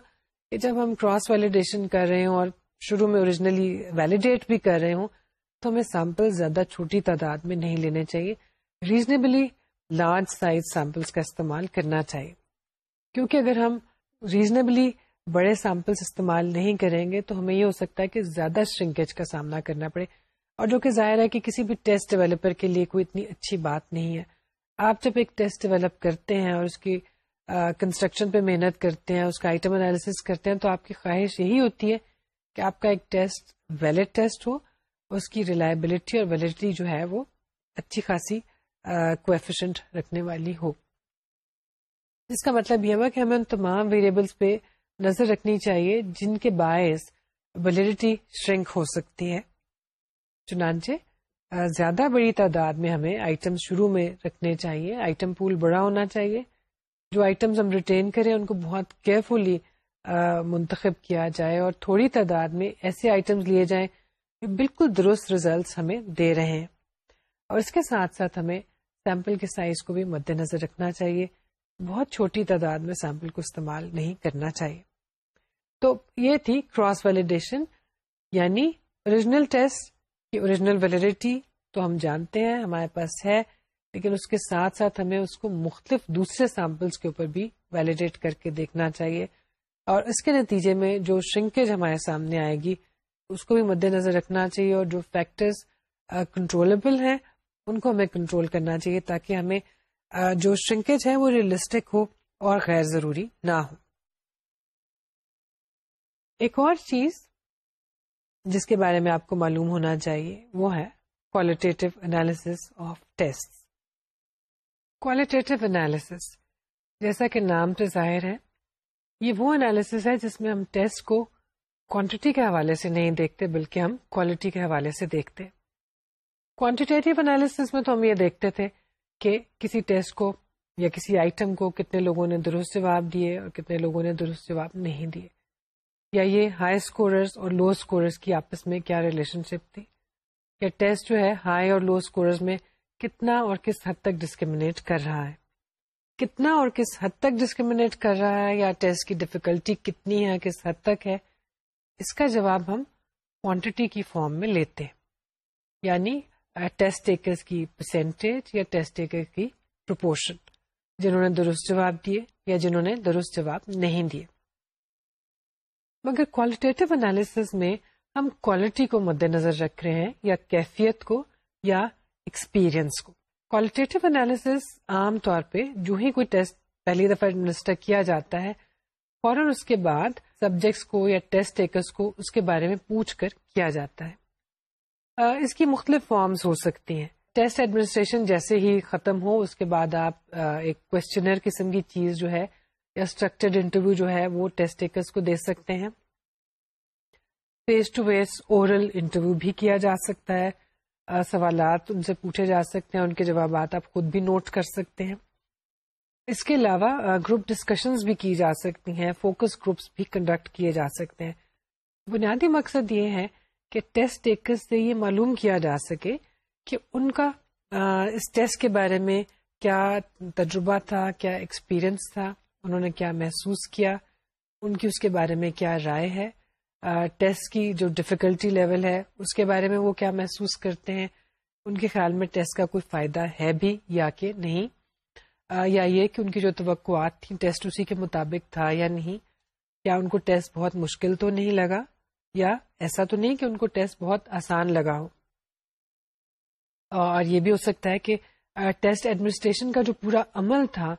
کہ جب ہم کراس ویلیڈیشن کر رہے ہوں اور شروع میں اوریجنلی ویلیڈیٹ بھی کر رہے ہوں تو ہمیں سیمپل زیادہ چھوٹی تعداد میں نہیں لینے چاہیے۔ ریزنیبلی لارج سائز سیمپلس کا استعمال کرنا چاہیے۔ کیونکہ اگر ہم ریزنیبلی بڑے سیمپلس استعمال نہیں کریں گے تو ہمیں یہ ہو سکتا ہے کہ زیادہ شرنکیج کا سامنا کرنا پڑے۔ اور جو کہ ظاہر ہے کہ کسی بھی ٹیسٹ ڈیولپر کے لیے کوئی اتنی اچھی بات نہیں ہے۔ آپ جب ایک ٹیسٹ ڈیولپ کرتے ہیں اور اس کی کنسٹرکشن پہ محنت کرتے ہیں، اس کا آئٹم انالیس کرتے ہیں، تو آپ کی خواہش یہی ہوتی ہے کہ آپ کا ایک ٹیسٹ ویلڈ ٹیسٹ ہو، اس کی ریلائبلٹی اور ویلڈیٹی جو ہے وہ اچھی خاصی کوفیشنٹ رکھنے والی ہو۔ جس کا مطلب یہ ہوا کہ ہمیں ان تمام ویریبلس پہ نظر رکھنی چاہیے جن کے باعث ویلڈیٹی شرنک ہو سکتی ہے۔ چنانچہ زیادہ بڑی تعداد میں ہمیں آئٹم شروع میں رکھنے چاہیے۔ آئٹم پول بڑا ہونا چاہیے۔ جو آئٹمس ہم ریٹین کریں، ان کو بہت کیئرفلی منتخب کیا جائے اور تھوڑی تعداد میں ایسے آئٹمس لیے جائیں بالکل درست ریزلٹس ہمیں دے رہے ہیں۔ اور اس کے ساتھ ساتھ ہمیں سیمپل کے سائز کو بھی مد نظر رکھنا چاہیے۔ بہت چھوٹی تعداد میں سیمپل کو استعمال نہیں کرنا چاہیے۔ تو یہ تھی کراس ویلیڈیشن یعنی اوریجنل ٹیسٹ کی اوریجنل ویلڈیٹی تو ہم جانتے ہیں، ہمارے پاس ہے، لیکن اس کے ساتھ ساتھ ہمیں اس کو مختلف دوسرے سیمپلس کے اوپر بھی ویلیڈیٹ کر کے دیکھنا چاہیے۔ اور اس کے نتیجے میں جو شرنکیج ہمارے سامنے آئے گی، اس کو بھی مد نظر رکھنا چاہیے اور جو فیکٹرز کنٹرولبل ہیں، ان کو ہمیں کنٹرول کرنا چاہیے تاکہ ہمیں جو شرنکیج ہے وہ ریئلسٹک ہو اور غیر ضروری نہ ہو۔ ایک اور چیز جس کے بارے میں آپ کو معلوم ہونا چاہیے، وہ ہے qualitative analysis of test qualitative analysis جیسا کہ نام سے ظاہر ہے، یہ وہ انالیس ہے جس میں ہم ٹیسٹ کو کوانٹٹی کے حوالے سے نہیں دیکھتے، بلکہ ہم کوالٹی کے حوالے سے دیکھتے۔ کوانٹیٹیو انالیس میں تو ہم یہ دیکھتے تھے کہ کسی ٹیسٹ کو یا کسی آئٹم کو کتنے لوگوں نے درست جواب دیے اور کتنے لوگوں نے درست جواب نہیں دیے۔ یا یہ ہائی اسکوررس اور لو اسکوررس کی آپس میں کیا ریلیشن شپ تھی؟ یا ٹیسٹ جو ہے ہائی اور لو اسکوررز میں کتنا اور کس حد تک ڈسکریمنیٹ کر رہا ہے؟ کتنا اور کس حد تک ڈسکریمنیٹ کر رہا ہے یا ٹیسٹ کی ڈفیکلٹی کتنی ہے، کس حد تک ہے؟ اس کا جواب ہم کوانٹٹی کی فارم میں لیتے یعنی ٹیسٹ ٹیکرز کی پرسینٹیج یا ٹیسٹ ٹیکر کی پروپورشن جنہوں نے درست جواب دیے یا جنہوں نے درست جواب نہیں دیے۔ مگر کوالٹیٹیو انالیس میں ہم کوالٹی کو مد نظر رکھ رہے ہیں، یا کیفیت کو، یا ایکسپیرئنس کو۔ کوالٹیٹیو انالیس عام طور پہ جو ہی کوئی ٹیسٹ پہلی دفعہ ایڈمنسٹر کیا جاتا ہے، فوراً اس کے بعد سبجیکٹس کو یا ٹیسٹ ٹیکرس کو اس کے بارے میں پوچھ کر کیا جاتا ہے۔ اس کی مختلف فارمز ہو سکتی ہیں۔ ٹیسٹ ایڈمنسٹریشن جیسے ہی ختم ہو، اس کے بعد آپ ایک کوشچنر قسم کی چیز جو ہے اسٹرکچرڈ انٹرویو جو ہے وہ ٹیسٹ ٹیکرس کو دے سکتے ہیں۔ Face to face oral interview بھی کیا جا سکتا ہے۔ سوالات ان سے پوچھے جا سکتے ہیں، ان کے جوابات آپ خود بھی نوٹ کر سکتے ہیں۔ اس کے علاوہ گروپ ڈسکشنز بھی کی جا سکتی ہیں فوکس گروپس بھی کنڈکٹ کیے جا سکتے ہیں۔ بنیادی مقصد یہ ہے کہ ٹیسٹ ٹیکر سے یہ معلوم کیا جا سکے کہ ان کا اس ٹیسٹ کے بارے میں کیا تجربہ تھا، کیا ایکسپیرئنس تھا۔ انہوں نے کیا محسوس کیا؟ ان کی اس کے بارے میں کیا رائے ہے؟ ٹیسٹ کی جو ڈفیکلٹی لیول ہے، اس کے بارے میں وہ کیا محسوس کرتے ہیں؟ ان کے خیال میں ٹیسٹ کا کوئی فائدہ ہے بھی یا کہ نہیں؟ یا یہ کہ ان کی جو توقعات تھیں، ٹیسٹ اسی کے مطابق تھا یا نہیں؟ کیا ان کو ٹیسٹ بہت مشکل تو نہیں لگا؟ یا ایسا تو نہیں کہ ان کو ٹیسٹ بہت آسان لگا ہو؟ اور یہ بھی ہو سکتا ہے کہ ٹیسٹ ایڈمنسٹریشن کا جو پورا عمل تھا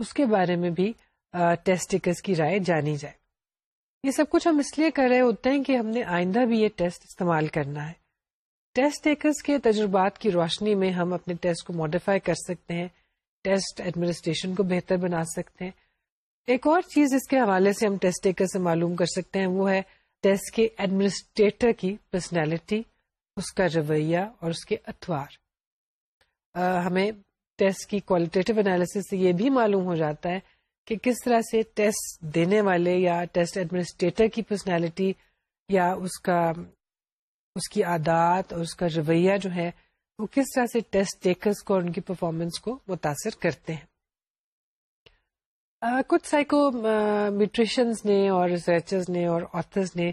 اس کے بارے میں بھی ٹیسٹ ٹیکرز کی رائے جانی جائے۔ یہ سب کچھ ہم اس لیے کر رہے ہوتے ہیں کہ ہم نے آئندہ بھی یہ ٹیسٹ استعمال کرنا ہے۔ ٹیسٹ ٹیکرز کے تجربات کی روشنی میں ہم اپنے ٹیسٹ کو ماڈیفائی کر سکتے ہیں ٹیسٹ ایڈمنسٹریشن کو بہتر بنا سکتے ہیں۔ ایک اور چیز اس کے حوالے سے ہم ٹیسٹ ٹیکر سے معلوم کر سکتے ہیں، وہ ہے ٹیسٹ کے ایڈمنسٹریٹر کی پرسنالٹی اس کا رویہ اور اس کے اتوار۔ ہمیں ٹیسٹ کی کوالٹیٹیو انالیس سے یہ بھی معلوم ہو جاتا ہے کہ کس طرح سے ٹیسٹ دینے والے یا ٹیسٹ ایڈمنسٹریٹر کی پرسنالٹی یا اس کا، اس کی عادات اور اس کا رویہ جو ہے وہ کس طرح سے ٹیسٹ ٹیکرز کو اور ان کی پرفارمنس کو متاثر کرتے ہیں۔ کچھ سائیکو میٹریشنز نے اور ریسرچرز نے اور آتھرز نے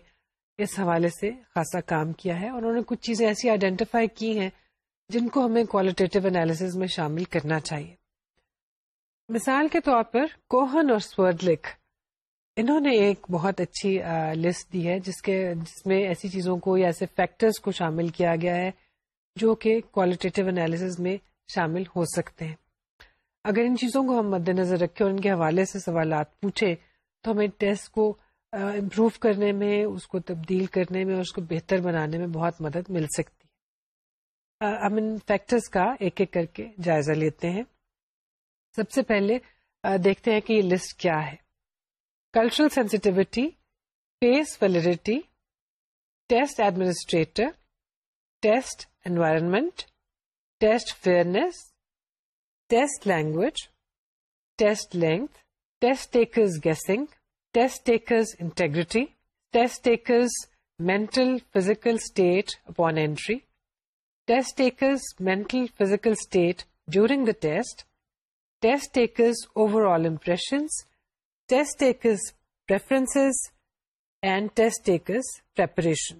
اس حوالے سے خاصا کام کیا ہے اور انہوں نے کچھ چیزیں ایسی آئیڈینٹیفائی کی ہیں جن کو ہمیں کوالٹیٹیو انالیس میں شامل کرنا چاہیے۔ مثال کے طور پر کوہن اور سورڈلک انہوں نے ایک بہت اچھی لسٹ دی ہے جس کے، جس میں ایسی چیزوں کو یا ایسے فیکٹرز کو شامل کیا گیا ہے جو کہ کوالٹیٹیو انالیس میں شامل ہو سکتے ہیں۔ اگر ان چیزوں کو ہم مد نظر رکھیں اور ان کے حوالے سے سوالات پوچھیں تو ہمیں ٹیسٹ کو امپروو کرنے میں، اس کو تبدیل کرنے میں اور اس کو بہتر بنانے میں بہت مدد مل سکتی ہے۔ ہم ان فیکٹرز کا ایک ایک کر کے جائزہ لیتے ہیں۔ سب سے پہلے دیکھتے ہیں کہ یہ لسٹ کیا ہے۔ Cultural sensitivity face validity test administrator test environment test fairness test language test length test takers guessing test takers integrity test takers mental physical state upon entry test takers mental physical state during the test test takers overall impressions test takers preference and test takers preparation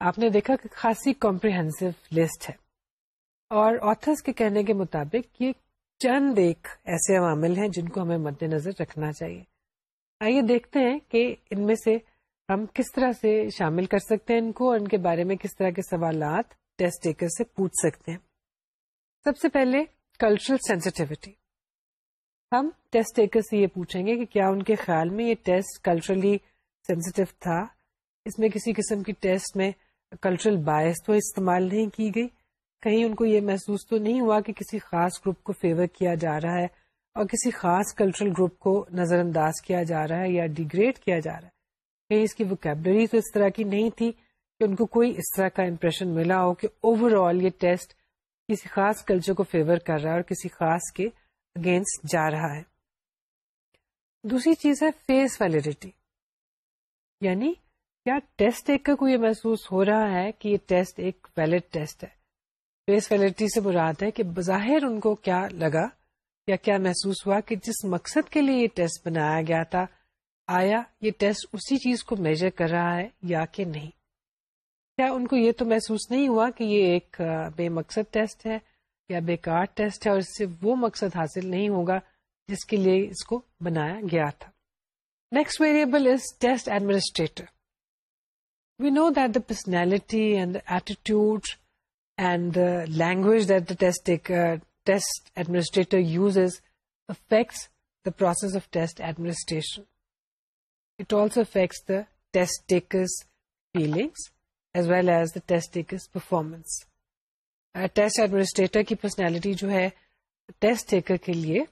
آپ نے دیکھا کہ خاصی comprehensive list ہے اور authors کے کہنے کے مطابق یہ چند ایک ایسے عوامل ہیں جن کو ہمیں مد نظر رکھنا چاہیے آئیے دیکھتے ہیں کہ ان میں سے ہم کس طرح سے شامل کر سکتے ہیں ان کو اور ان کے بارے میں کس طرح کے سوالات ٹیسٹ ٹیکر سے پوچھ سکتے ہیں۔ سب سے پہلے کلچرل سینسٹیوٹی ہم ٹیسٹ ٹیکر سے یہ پوچھیں گے کہ کیا ان کے خیال میں یہ ٹیسٹ کلچرلی سینسٹیو تھا؟ اس میں کسی قسم کی ٹیسٹ میں کلچرل باعث تو استعمال نہیں کی گئی۔ کہیں ان کو یہ محسوس تو نہیں ہوا کہ کسی خاص گروپ کو فیور کیا جا رہا ہے اور کسی خاص کلچرل گروپ کو نظر انداز کیا جا رہا ہے یا ڈیگریڈ کیا جا رہا ہے۔ کہیں اس کی وکیبلری تو اس طرح کی نہیں تھی۔ کہ ان کو کوئی اس طرح کا امپریشن ملا ہو کہ اوور آل یہ ٹیسٹ کسی خاص کلچر کو فیور کر رہا ہے اور کسی خاص کے اگینسٹ جا رہا ہے۔ دوسری چیز ہے فیس ویلڈیٹی یعنی کیا ٹیسٹ ایک کو یہ محسوس ہو رہا ہے کہ یہ ٹیسٹ ایک ویلڈ ٹیسٹ ہے؟ فیس ویلڈیٹی سے مراد ہے کہ بظاہر ان کو کیا لگا یا کیا محسوس ہوا کہ جس مقصد کے لیے یہ ٹیسٹ بنایا گیا تھا، آیا یہ ٹیسٹ اسی چیز کو میجر کر رہا ہے یا کہ نہیں؟ کیا ان کو یہ تو محسوس نہیں ہوا کہ یہ ایک بے مقصد ٹیسٹ ہے یا بیکار ٹیسٹ ہے اور اس سے وہ مقصد حاصل نہیں ہوگا جس کے لیے اس کو بنایا گیا تھا۔ Next variable is test administrator we know that the personality and attitude and the language that the test test administrator uses affects the process of test administration it also affects the test takers feelings as well as the test takers performance test administrator کی personality جو ہے test taker کے لیے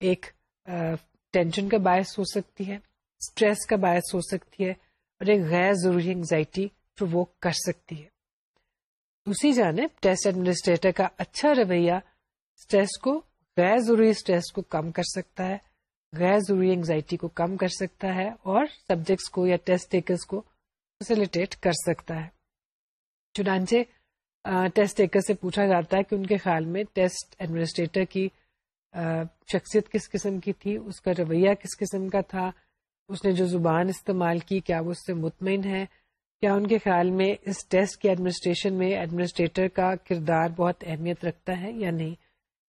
ایک uh, tension کا باعث ہو سکتی ہے اسٹریس کا باعث ہو سکتی ہے اور ایک غیر ضروری انگزائٹی پروک کر سکتی ہے. دوسری جانب ٹیسٹ ایڈمنسٹریٹر کا اچھا رویہ اسٹریس کو، غیر ضروری اسٹریس کو کم کر سکتا ہے، غیر ضروری انگزائٹی کو کم کر سکتا ہے اور سبجیکٹس کو یا ٹیسٹ ٹیکرس کو فیسلٹیٹ کر سکتا ہے چنانچہ ٹیسٹ ٹیکر سے پوچھا جاتا ہے کہ ان کے خیال میں ٹیسٹ ایڈمنسٹریٹر کی شخصیت کس قسم کی تھی اس کا رویہ کس قسم کا تھا اس نے جو زبان استعمال کی کیا وہ اس سے مطمئن ہے کیا ان کے خیال میں اس ٹیسٹ کی ایڈمنسٹریشن میں ایڈمنسٹریٹر کا کردار بہت اہمیت رکھتا ہے یا نہیں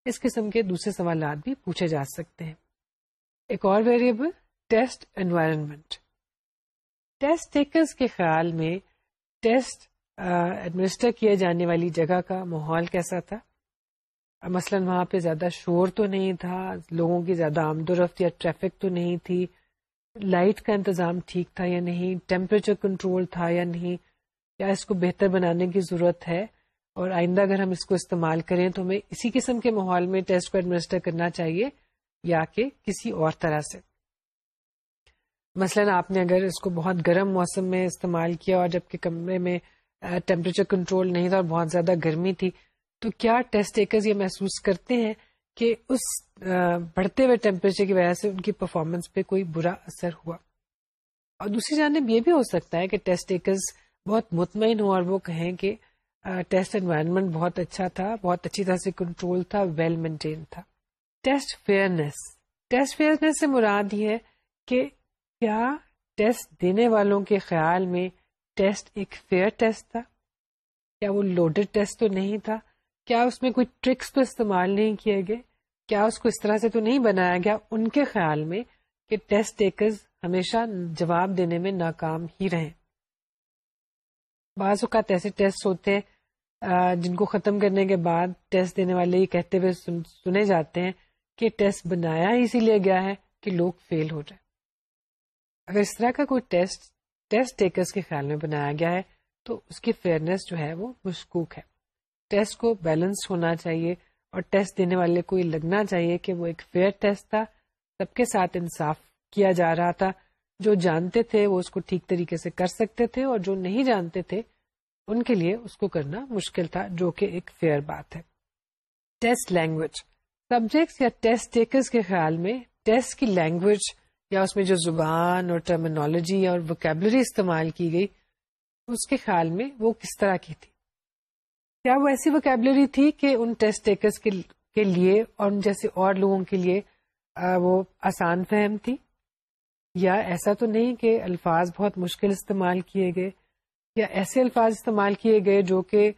اس قسم کے دوسرے سوالات بھی پوچھے جا سکتے ہیں ایک اور variable test environment test takers کے خیال میں ٹیسٹ ایڈمنسٹر کیے جانے والی جگہ کا ماحول کیسا تھا؟ مثلاً وہاں پہ زیادہ شور تو نہیں تھا، لوگوں کی زیادہ آمد و رفت یا ٹریفک تو نہیں تھی۔ لائٹ کا انتظام ٹھیک تھا یا نہیں؟ ٹیمپریچر کنٹرول تھا یا نہیں؟ یا اس کو بہتر بنانے کی ضرورت ہے؟ اور آئندہ اگر ہم اس کو استعمال کریں تو ہمیں اسی قسم کے ماحول میں ٹیسٹ کو ایڈمنسٹر کرنا چاہیے یا کہ کسی اور طرح سے۔ مثلاً آپ نے اگر اس کو بہت گرم موسم میں استعمال کیا اور جبکہ کمرے میں ٹیمپریچر کنٹرول نہیں تھا اور بہت زیادہ گرمی تھی، تو کیا ٹیسٹ ٹیکرز یہ محسوس کرتے ہیں کہ اس بڑھتے ہوئے ٹیمپریچر کی وجہ سے ان کی پرفارمنس پہ کوئی برا اثر ہوا؟ اور دوسری جانب یہ بھی ہو سکتا ہے کہ ٹیسٹ ٹیکرز بہت مطمئن ہوں اور وہ کہیں کہ ٹیسٹ انوائرمنٹ بہت اچھا تھا، بہت اچھی طرح سے کنٹرول تھا ویل مینٹین تھا۔ ٹیسٹ فیئرنیس ٹیسٹ فیئرنیس سے مراد یہ ہے کہ کیا ٹیسٹ دینے والوں کے خیال میں ٹیسٹ ایک فیئر ٹیسٹ تھا؟ کیا وہ لوڈیڈ ٹیسٹ تو نہیں تھا؟ کیا اس میں کوئی ٹرکس تو استعمال نہیں کیے گئے؟ کیا اس کو اس طرح سے تو نہیں بنایا گیا ان کے خیال میں کہ ٹیسٹ ٹیکرز ہمیشہ جواب دینے میں ناکام ہی رہے بعض اوقات ایسے ٹیسٹ ہوتے ہیں جن کو ختم کرنے کے بعد ٹیسٹ دینے والے یہ کہتے ہوئے سنے جاتے ہیں کہ ٹیسٹ بنایا اسی لیے گیا ہے کہ لوگ فیل ہو جائے اگر اس طرح کا کوئی ٹیسٹ ٹیسٹ ٹیکرز کے خیال میں بنایا گیا ہے، تو اس کی فیئرنیس جو ہے وہ مشکوک ہے۔ ٹیسٹ کو بیلنس ہونا چاہیے اور ٹیسٹ دینے والے کو یہ لگنا چاہیے کہ وہ ایک فیئر ٹیسٹ تھا، سب کے ساتھ انصاف کیا جا رہا تھا۔ جو جانتے تھے وہ اس کو ٹھیک طریقے سے کر سکتے تھے اور جو نہیں جانتے تھے، ان کے لیے اس کو کرنا مشکل تھا، جو کہ ایک فیئر بات ہے۔ Test language. سبجیکٹس یا ٹیسٹ ٹیکرز کے خیال میں ٹیسٹ کی لینگویج یا اس میں جو زبان اور ٹرمنالوجی اور وکیبلری استعمال کی گئی، اس کے خیال میں وہ کس طرح کی تھی؟ کیا وہ ایسی وکیبلری تھی کہ ان ٹیسٹ ٹیکرز کے لیے اور ان جیسے اور لوگوں کے لیے وہ آسان فہم تھی؟ یا ایسا تو نہیں کہ الفاظ بہت مشکل استعمال کیے گئے، یا ایسے الفاظ استعمال کیے گئے جو کہ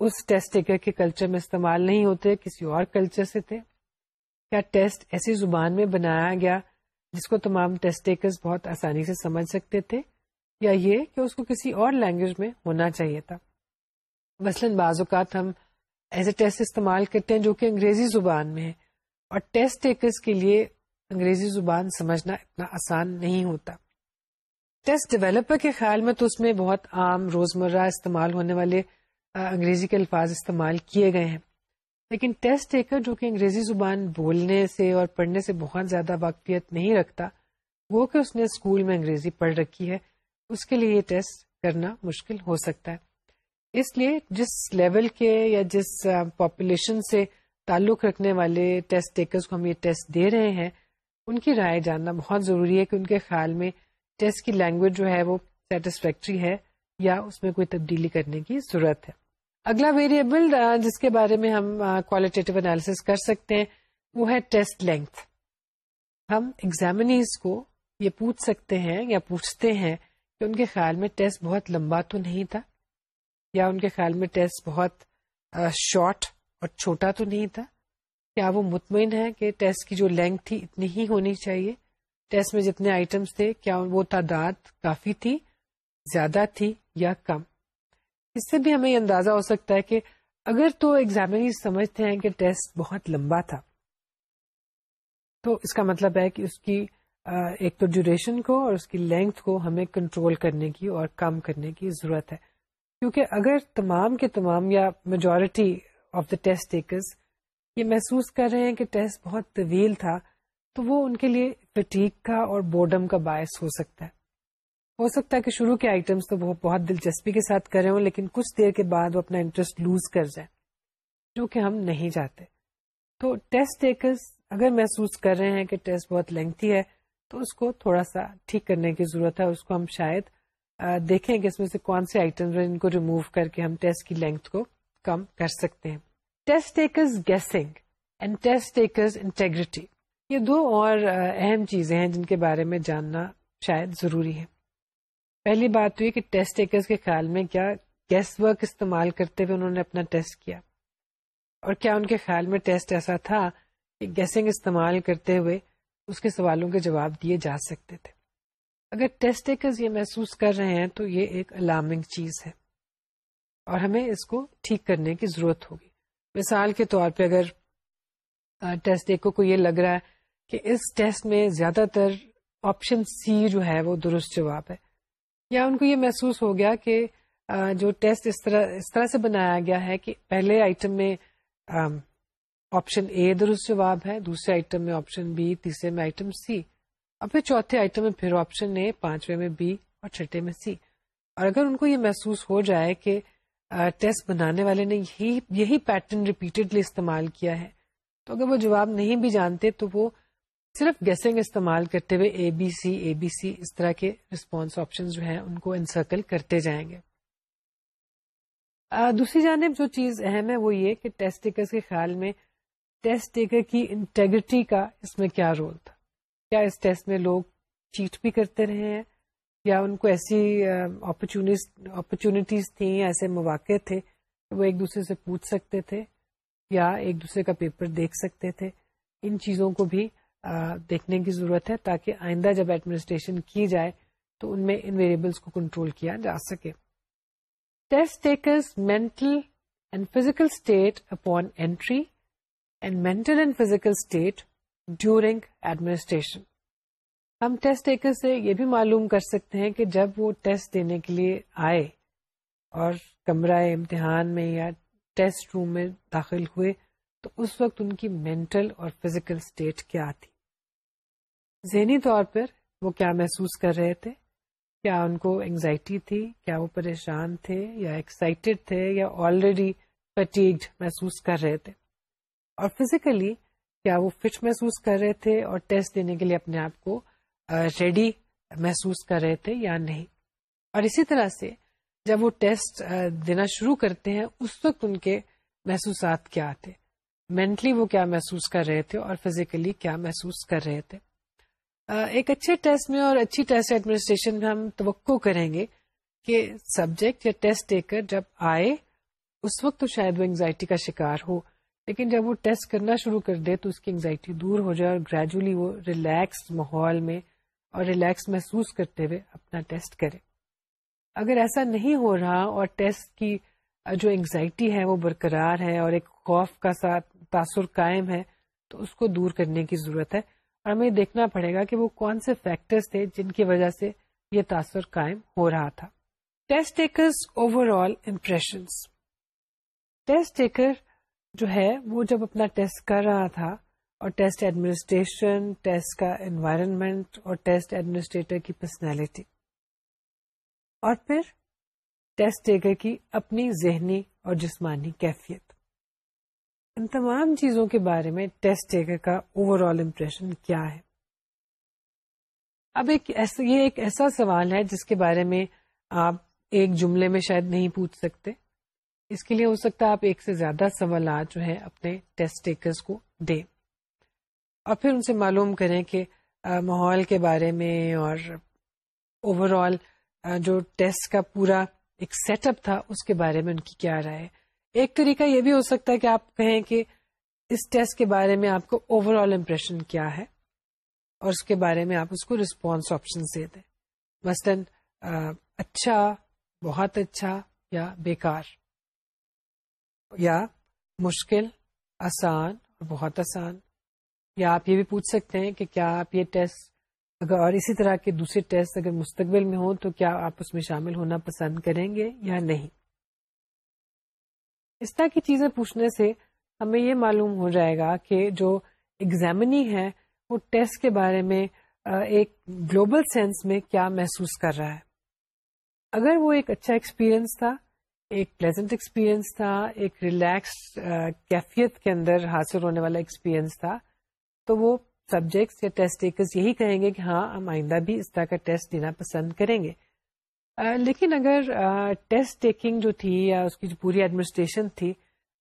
اس ٹیسٹ ٹیکر کے کلچر میں استعمال نہیں ہوتے، کسی اور کلچر سے تھے؟ کیا ٹیسٹ ایسی زبان میں بنایا گیا جس کو تمام ٹیسٹ ٹیکرز بہت آسانی سے سمجھ سکتے تھے، یا یہ کہ اس کو کسی اور لینگویج میں ہونا چاہیے تھا۔ مثلاً بعض اوقات ہم ایسے ٹیسٹ استعمال کرتے ہیں جو کہ انگریزی زبان میں ہے اور ٹیسٹ ٹیکرز کے لیے انگریزی زبان سمجھنا اتنا آسان نہیں ہوتا۔ ٹیسٹ ڈیولپر کے خیال میں تو اس میں بہت عام روزمرہ استعمال ہونے والے انگریزی کے الفاظ استعمال کیے گئے ہیں۔ لیکن ٹیسٹ ٹیکر جو کہ انگریزی زبان بولنے سے اور پڑھنے سے بہت زیادہ واقفیت نہیں رکھتا، وہ کہ اس نے اسکول میں انگریزی پڑھ رکھی ہے، اس کے لیے یہ ٹیسٹ کرنا مشکل ہو سکتا ہے۔ اس لیے جس لیول کے یا جس پاپولیشن سے تعلق رکھنے والے ٹیسٹ ٹیکرز کو ہم یہ ٹیسٹ دے رہے ہیں، ان کی رائے جاننا بہت ضروری ہے کہ ان کے خیال میں ٹیسٹ کی لینگویج جو ہے وہ سیٹسفیکٹری ہے یا اس میں کوئی تبدیلی کرنے کی ضرورت ہے۔ اگلا ویریبل جس کے بارے میں ہم کوالٹیٹیو انالیس کر سکتے ہیں، وہ ہے ٹیسٹ لینتھ ہم ایگزامنیز کو یہ پوچھ سکتے ہیں یا پوچھتے ہیں کہ ان کے خیال میں ٹیسٹ بہت لمبا تو نہیں تھا؟ یا ان کے خیال میں ٹیسٹ بہت شارٹ اور چھوٹا تو نہیں تھا؟ کیا وہ مطمئن ہے کہ ٹیسٹ کی جو لینتھ تھی اتنی ہی ہونی چاہیے؟ ٹیسٹ میں جتنے آئٹمس تھے، کیا وہ تعداد کافی تھی، زیادہ تھی یا کم؟ اس سے بھی ہمیں یہ اندازہ ہو سکتا ہے کہ اگر تو ایگزامنر سمجھتے ہیں کہ ٹیسٹ بہت لمبا تھا، تو اس کا مطلب ہے کہ اس کی ایک تو ڈیوریشن کو اور اس کی لینتھ کو ہمیں کنٹرول کرنے کی اور کم کرنے کی ضرورت ہے۔ کیونکہ اگر تمام کے تمام یا majority of the test takers یہ محسوس کر رہے ہیں کہ ٹیسٹ بہت طویل تھا، تو وہ ان کے لیے فٹیک کا اور بورڈم کا باعث ہو سکتا ہے۔ ہو سکتا ہے کہ شروع کے آئٹمس تو وہ بہت دلچسپی کے ساتھ کرے ہوں، لیکن کچھ دیر کے بعد وہ اپنا انٹرسٹ لوز کر جائے جو کہ ہم نہیں چاہتے تو ٹیسٹ ٹیکرز اگر محسوس کر رہے ہیں کہ ٹیسٹ بہت لینگتھی ہے، تو اس کو تھوڑا سا ٹھیک کرنے کی ضرورت ہے۔ اس کو ہم شاید دیکھیں کہ اس میں سے کون سے آئٹم ان کو ریموو کر کے ہم ٹیسٹ کی لینتھ کو کم کر سکتے ہیں۔ Test takers guessing and test takers integrity یہ دو اور اہم چیزیں ہیں جن کے بارے میں جاننا شاید ضروری ہے۔ پہلی بات تو یہ کہ ٹیسٹ ٹیکرز کے خیال میں کیا گیس ورک استعمال کرتے ہوئے انہوں نے اپنا ٹیسٹ کیا اور کیا ان کے خیال میں ٹیسٹ ایسا تھا کہ گیسنگ استعمال کرتے ہوئے اس کے سوالوں کے جواب دیے جا سکتے تھے؟ اگر ٹیسٹ ٹیکرز یہ محسوس کر رہے ہیں تو یہ ایک الارمنگ چیز ہے اور ہمیں اس کو ٹھیک کرنے کی ضرورت ہوگی۔ مثال کے طور پہ اگر ٹیسٹ ٹیکر کو یہ لگ رہا ہے کہ اس ٹیسٹ میں زیادہ تر آپشن سی جو ہے وہ درست جواب ہے۔ یا ان کو یہ محسوس ہو گیا کہ جو ٹیسٹ اس طرح اس طرح سے بنایا گیا ہے کہ پہلے آئٹم میں آپشن اے درست جواب ہے، دوسرے آئٹم میں آپشن بی، تیسرے میں آئٹم سی، اور پھر چوتھے آئٹم میں پھر آپشن اے، پانچویں میں بی اور چھٹے میں سی۔ اور اگر ان کو یہ محسوس ہو جائے کہ ٹیسٹ بنانے والے نے یہی یہی پیٹرن ریپیٹڈلی استعمال کیا ہے، تو اگر وہ جواب نہیں بھی جانتے تو وہ صرف گیسنگ استعمال کرتے ہوئے اے بی سی اے بی سی اس طرح کے رسپانس آپشن جو ہیں ان کو انسرکل کرتے جائیں گے۔ دوسری جانب جو چیز اہم ہے وہ یہ کہ ٹیسٹ ٹیکرز کے خیال میں ٹیسٹ ٹیکر کی انٹیگریٹی کا اس میں کیا رول تھا۔ کیا اس ٹیسٹ میں لوگ چیٹ بھی کرتے رہے ہیں؟ یا ان کو ایسی اپرچونیٹیز تھیں، ایسے مواقع تھے کہ وہ ایک دوسرے سے پوچھ سکتے تھے یا ایک دوسرے کا پیپر دیکھ سکتے تھے؟ ان چیزوں کو بھی دیکھنے کی ضرورت ہے تاکہ آئندہ جب ایڈمنسٹریشن کی جائے تو ان میں ان ویریبلس کو کنٹرول کیا جا سکے۔ Test takers mental and physical state upon entry and mental and physical state during administration ہم ٹیسٹ ٹیکر سے یہ بھی معلوم کر سکتے ہیں کہ جب وہ ٹیسٹ دینے کے لیے آئے اور کمرہ امتحان میں یا ٹیسٹ روم میں داخل ہوئے تو اس وقت ان کی مینٹل اور فزیکل اسٹیٹ کیا تھی۔ ذہنی طور پر وہ کیا محسوس کر رہے تھے؟ کیا ان کو انگزائٹی تھی؟ کیا وہ پریشان تھے یا ایکسائٹیڈ تھے یا آلریڈی فٹیگڈ محسوس کر رہے تھے؟ اور فزیکلی کیا وہ فٹ محسوس کر رہے تھے اور ٹیسٹ دینے کے لیے اپنے آپ کو ریڈی محسوس کر رہے تھے یا نہیں؟ اور اسی طرح سے جب وہ ٹیسٹ دینا شروع کرتے ہیں، اس وقت ان کے محسوسات کیا تھے؟ مینٹلی وہ کیا محسوس کر رہے تھے اور فزیکلی کیا محسوس کر رہے تھے؟ ایک اچھے ٹیسٹ میں اور اچھی ٹیسٹ ایڈمنسٹریشن میں ہم توقع کریں گے کہ سبجیکٹ یا ٹیسٹ دے کر جب آئے، اس وقت تو شاید وہ انگزائٹی کا شکار ہو، لیکن جب وہ ٹیسٹ کرنا شروع کر دے تو اس کی انگزائٹی دور ہو جائے اور گریجولی وہ ریلیکس ماحول میں اور ریلیکس محسوس کرتے ہوئے اپنا ٹیسٹ کرے۔ اگر ایسا نہیں ہو رہا اور ٹیسٹ کی جو انگزائٹی ہے وہ برقرار ہے اور ایک خوف کا ساتھ تاثر قائم ہے، تو اس کو دور کرنے کی ضرورت ہے۔ ہمیں دیکھنا پڑے گا کہ وہ کون سے فیکٹرز تھے جن کی وجہ سے یہ تاثر قائم ہو رہا تھا۔ Test takers overall impression test taker جو ہے وہ جب اپنا ٹیسٹ کر رہا تھا اور ٹیسٹ ایڈمنسٹریشن ٹیسٹ کا انوائرمنٹ اور ٹیسٹ ایڈمنسٹریٹر کی پرسنالٹی اور پھر ٹیسٹ ٹیکر کی اپنی ذہنی اور جسمانی کیفیت۔ ان تمام چیزوں کے بارے میں ٹیسٹ ٹیکر کا اوور آل امپریشن کیا ہے؟ اب ایک ایسا، یہ ایک ایسا سوال ہے جس کے بارے میں آپ ایک جملے میں شاید نہیں پوچھ سکتے۔ اس کے لیے ہو سکتا ہے آپ ایک سے زیادہ سوالات جو ہیں اپنے ٹیسٹ ٹیکرز کو دیں۔ اور پھر ان سے معلوم کریں کہ ماحول کے بارے میں اور اوور آل جو ٹیسٹ کا پورا ایک سیٹ اپ تھا اس کے بارے میں ان کی کیا رائے۔ ہے ایک طریقہ یہ بھی ہو سکتا ہے کہ آپ کہیں کہ اس ٹیسٹ کے بارے میں آپ کو اوور آل امپریشن کیا ہے اور اس کے بارے میں آپ اس کو ریسپانس آپشن دے دیں۔ مثلاً اچھا بہت اچھا یا بیکار۔ یا مشکل، آسان اور بہت آسان۔ یا آپ یہ بھی پوچھ سکتے ہیں کہ کیا آپ یہ ٹیسٹ، اگر اور اسی طرح کے دوسرے ٹیسٹ اگر مستقبل میں ہوں تو کیا آپ اس میں شامل ہونا پسند کریں گے یا نہیں؟ اس طرح کی چیزیں پوچھنے سے ہمیں یہ معلوم ہو جائے گا کہ جو ایگزامنی ہے وہ ٹیسٹ کے بارے میں ایک گلوبل سینس میں کیا محسوس کر رہا ہے۔ اگر وہ ایک اچھا ایکسپیرئنس تھا، ایک پلیزنٹ ایکسپیرئنس تھا، ایک ریلیکس کیفیت کے اندر حاصل ہونے والا ایکسپیرئنس تھا، تو وہ سبجیکٹس یا ٹیسٹ ٹیکرز یہی کہیں گے کہ ہاں ہم آئندہ بھی اس طرح کا ٹیسٹ دینا پسند کریں گے۔ لیکن اگر ٹیسٹ ٹیکنگ جو تھی یا اس کی جو پوری ایڈمنسٹریشن تھی،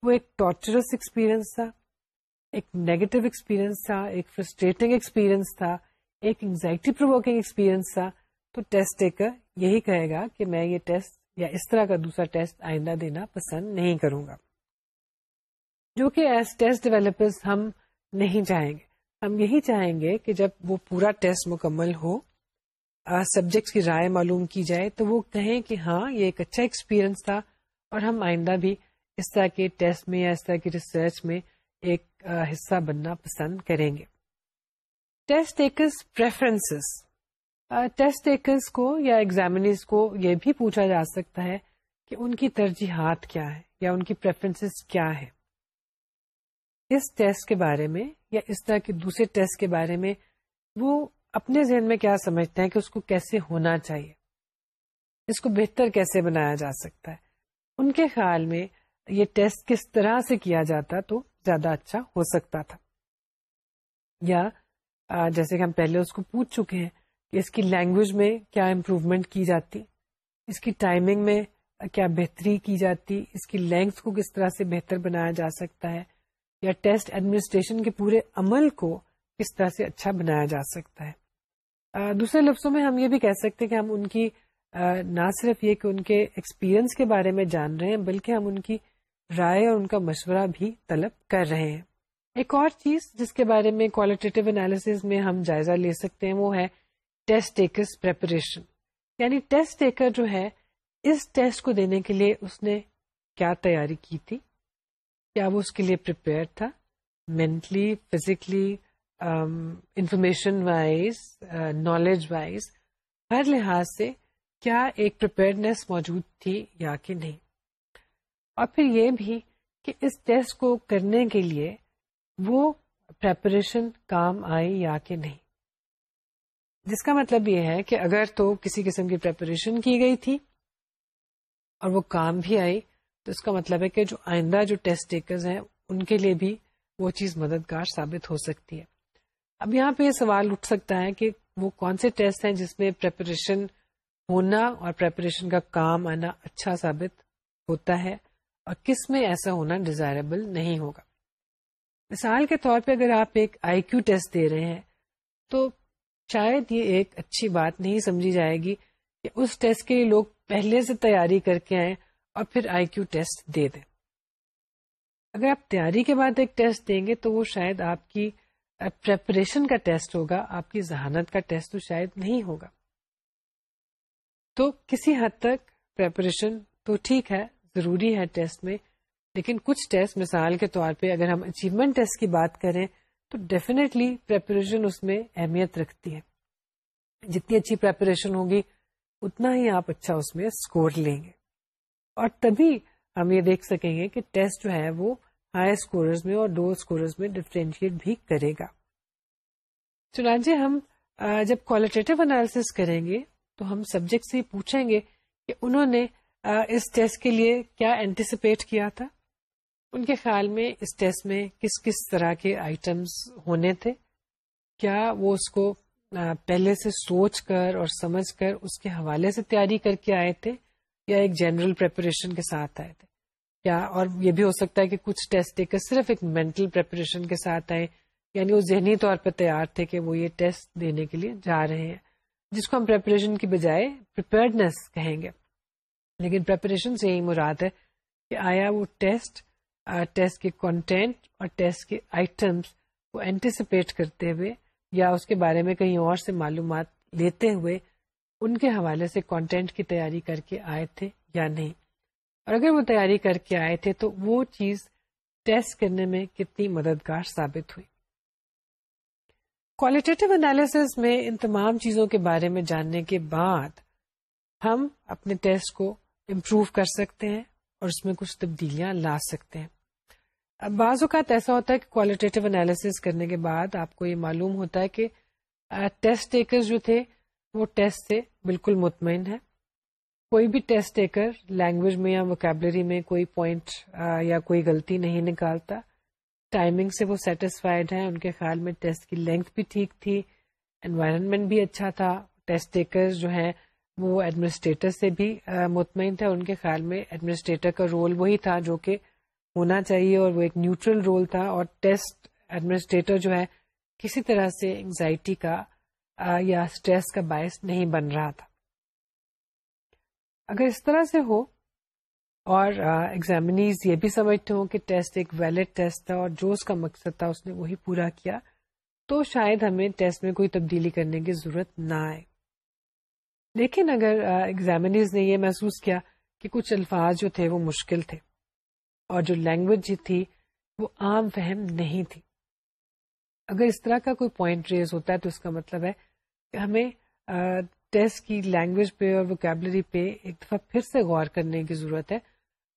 وہ ایک ٹارچرس ایکسپیرئنس تھا، ایک نیگیٹو ایکسپیرئنس تھا، ایک فرسٹریٹنگ ایکسپیرئنس تھا، ایک انگزائٹی پروکنگ ایکسپیرئنس تھا، تو ٹیسٹ ٹیکر یہی کہے گا کہ میں یہ ٹیسٹ یا اس طرح کا دوسرا ٹیسٹ آئندہ دینا پسند نہیں کروں گا۔ جو کہ ایز ٹیسٹ ڈیولپرز ہم نہیں چاہیں گے۔ ہم یہی چاہیں گے کہ جب وہ پورا ٹیسٹ مکمل ہو سبجیکٹس کی رائے معلوم کی جائے تو وہ کہیں کہ ہاں یہ ایک اچھا ایکسپیرئنس تھا اور ہم آئندہ بھی اس طرح کے ٹیسٹ میں یا اس طرح کی ریسرچ میں ایک حصہ بننا پسند کریں گے۔ Test takers preferences test takers کو یا ایگزامنیز کو یہ بھی پوچھا جا سکتا ہے کہ ان کی ترجیحات کیا ہے یا ان کی پریفرنسز کیا ہے اس ٹیسٹ کے بارے میں یا اس طرح کے دوسرے ٹیسٹ کے بارے میں وہ اپنے ذہن میں کیا سمجھتے ہیں کہ اس کو کیسے ہونا چاہیے؟ اس کو بہتر کیسے بنایا جا سکتا ہے؟ ان کے خیال میں یہ ٹیسٹ کس طرح سے کیا جاتا تو زیادہ اچھا ہو سکتا تھا۔ یا جیسے کہ ہم پہلے اس کو پوچھ چکے ہیں کہ اس کی لینگویج میں کیا امپروومنٹ کی جاتی؟ اس کی ٹائمنگ میں کیا بہتری کی جاتی؟ اس کی لینگس کو کس طرح سے بہتر بنایا جا سکتا ہے؟ یا ٹیسٹ ایڈمنسٹریشن کے پورے عمل کو کس طرح سے اچھا بنایا جا سکتا ہے؟ دوسرے لفظوں میں ہم یہ بھی کہہ سکتے کہ ہم ان کی نہ صرف یہ کہ ان کے ایکسپیرئنس کے بارے میں جان رہے ہیں، بلکہ ہم ان کی رائے اور ان کا مشورہ بھی طلب کر رہے ہیں۔ ایک اور چیز جس کے بارے میں کوالٹیٹیو انالیس میں ہم جائزہ لے سکتے ہیں، وہ ہے ٹیسٹ ٹیکرز پریپریشن یعنی ٹیسٹ ٹیکر جو ہے، اس ٹیسٹ کو دینے کے لیے اس نے کیا تیاری کی تھی؟ کیا وہ اس کے لیے پریپیئر تھا؟ Mentally physically information wise knowledge wise ہر لحاظ سے کیا ایک پریپیئرنیس موجود تھی یا کہ نہیں؟ اور پھر یہ بھی کہ اس ٹیسٹ کو کرنے کے لیے وہ پریپریشن کام آئی یا کہ نہیں؟ جس کا مطلب یہ ہے کہ اگر تو کسی قسم کی پریپریشن کی گئی تھی اور وہ کام بھی آئی، تو اس کا مطلب ہے کہ جو آئندہ جو ٹیسٹ ٹیکرز ہیں، ان کے لیے بھی وہ چیز مددگار ثابت ہو سکتی ہے۔ اب یہاں پہ یہ سوال اٹھ سکتا ہے کہ وہ کون سے ٹیسٹ ہیں جس میں پریپریشن ہونا اور پریپریشن کا کام آنا اچھا ثابت ہوتا ہے اور کس میں ایسا ہونا ڈیزائربل نہیں ہوگا؟ مثال کے طور پہ اگر آپ ایک آئی کیو ٹیسٹ دے رہے ہیں تو شاید یہ ایک اچھی بات نہیں سمجھی جائے گی کہ اس ٹیسٹ کے لیے لوگ پہلے سے تیاری کر کے آئیں اور پھر آئی کیو ٹیسٹ دے دیں۔ اگر آپ تیاری کے بعد ایک ٹیسٹ دیں گے تو وہ شاید آپ کی پریپریشن کا ٹیسٹ ہوگا، آپ کی ذہانت کا ٹیسٹ تو شاید نہیں ہوگا۔ تو کسی حد تک پریپریشن تو ٹھیک ہے، ضروری ہے ٹیسٹ میں۔ لیکن کچھ ٹیسٹ مثال کے طور پہ اگر ہم اچیومنٹ ٹیسٹ کی بات کریں، تو ڈیفینیٹلی پریپریشن اس میں اہمیت رکھتی ہے۔ جتنی اچھی پریپریشن ہوگی، اتنا ہی آپ اچھا اس میں اسکور لیں گے۔ اور تبھی ہم یہ دیکھ سکیں گے کہ ٹیسٹ جو ہے وہ ہائی اسکورز میں اور لو اسکورز میں ڈفرینشیٹ بھی کرے گا۔ چنانچہ ہم جب کوالٹیٹیو انالیس کریں گے تو ہم سبجیکٹ سے پوچھیں گے کہ انہوں نے اس ٹیسٹ کے لیے کیا اینٹیسپیٹ کیا تھا؟ ان کے خیال میں اس ٹیسٹ میں کس کس طرح کے آئٹمس ہونے تھے؟ کیا وہ اس کو پہلے سے سوچ کر اور سمجھ کر اس کے حوالے سے تیاری کر کے آئے تھے یا ایک جنرل پریپریشن کے ساتھ آئے تھے؟ کیا؟ اور یہ بھی ہو سکتا ہے کہ کچھ ٹیسٹ دے کر صرف ایک مینٹل پریپریشن کے ساتھ آئے یعنی وہ ذہنی طور پہ تیار تھے کہ وہ یہ ٹیسٹ دینے کے لیے جا رہے ہیں، جس کو ہم پریپریشن کی بجائے پریپیئرڈنیس کہیں گے۔ لیکن پریپریشن سے یہی مراد ہے کہ آیا وہ ٹیسٹ ٹیسٹ کے کانٹینٹ اور ٹیسٹ کے آئٹمس کو اینٹیسپیٹ کرتے ہوئے یا اس کے بارے میں کہیں اور سے معلومات لیتے ہوئے ان کے حوالے سے کانٹینٹ کی تیاری کر کے آئے تھے یا نہیں۔ اور اگر وہ تیاری کر کے آئے تھے تو وہ چیز ٹیسٹ کرنے میں کتنی مددگار ثابت ہوئی۔ کوالٹیٹیو انالیس میں ان تمام چیزوں کے بارے میں جاننے کے بعد ہم اپنے ٹیسٹ کو امپروو کر سکتے ہیں اور اس میں کچھ تبدیلیاں لا سکتے ہیں۔ اب بعض اوقات ایسا ہوتا ہے کہ کوالٹیٹیو انالیس کرنے کے بعد آپ کو یہ معلوم ہوتا ہے کہ ٹیسٹ ٹیکر جو تھے وہ ٹیسٹ سے بالکل مطمئن ہے کوئی بھی ٹیسٹ ٹیکر لینگویج میں یا وکیبلری میں کوئی پوائنٹ یا کوئی غلطی نہیں نکالتا۔ ٹائمنگ سے وہ سیٹسفائڈ ہیں۔ ان کے خیال میں ٹیسٹ کی لینتھ بھی ٹھیک تھی۔ انوائرمنٹ بھی اچھا تھا۔ ٹیسٹ ٹیکر جو ہیں، وہ ایڈمنسٹریٹر سے بھی مطمئن تھے۔ ان کے خیال میں ایڈمنسٹریٹر کا رول وہی تھا جو کہ ہونا چاہیے اور وہ ایک نیوٹرل رول تھا۔ اور ٹیسٹ ایڈمنسٹریٹر جو ہے، کسی طرح سے انگزائٹی کا یا اسٹریس کا باعث نہیں بن رہا تھا۔ اگر اس طرح سے ہو اور ایگزامنیز یہ بھی سمجھتے ہوں کہ ٹیسٹ ایک ویلڈ ٹیسٹ تھا اور جو اس کا مقصد تھا اس نے وہی پورا کیا، تو شاید ہمیں ٹیسٹ میں کوئی تبدیلی کرنے کی ضرورت نہ آئے۔ لیکن اگر ایگزامنیز نے یہ محسوس کیا کہ کچھ الفاظ جو تھے وہ مشکل تھے اور جو لینگویج تھی وہ عام فہم نہیں تھی۔ اگر اس طرح کا کوئی پوائنٹ ریز ہوتا ہے تو اس کا مطلب ہے کہ ہمیں ٹیسٹ کی لینگویج پہ اور وکیبلری پہ ایک دفعہ پھر سے غور کرنے کی ضرورت ہے۔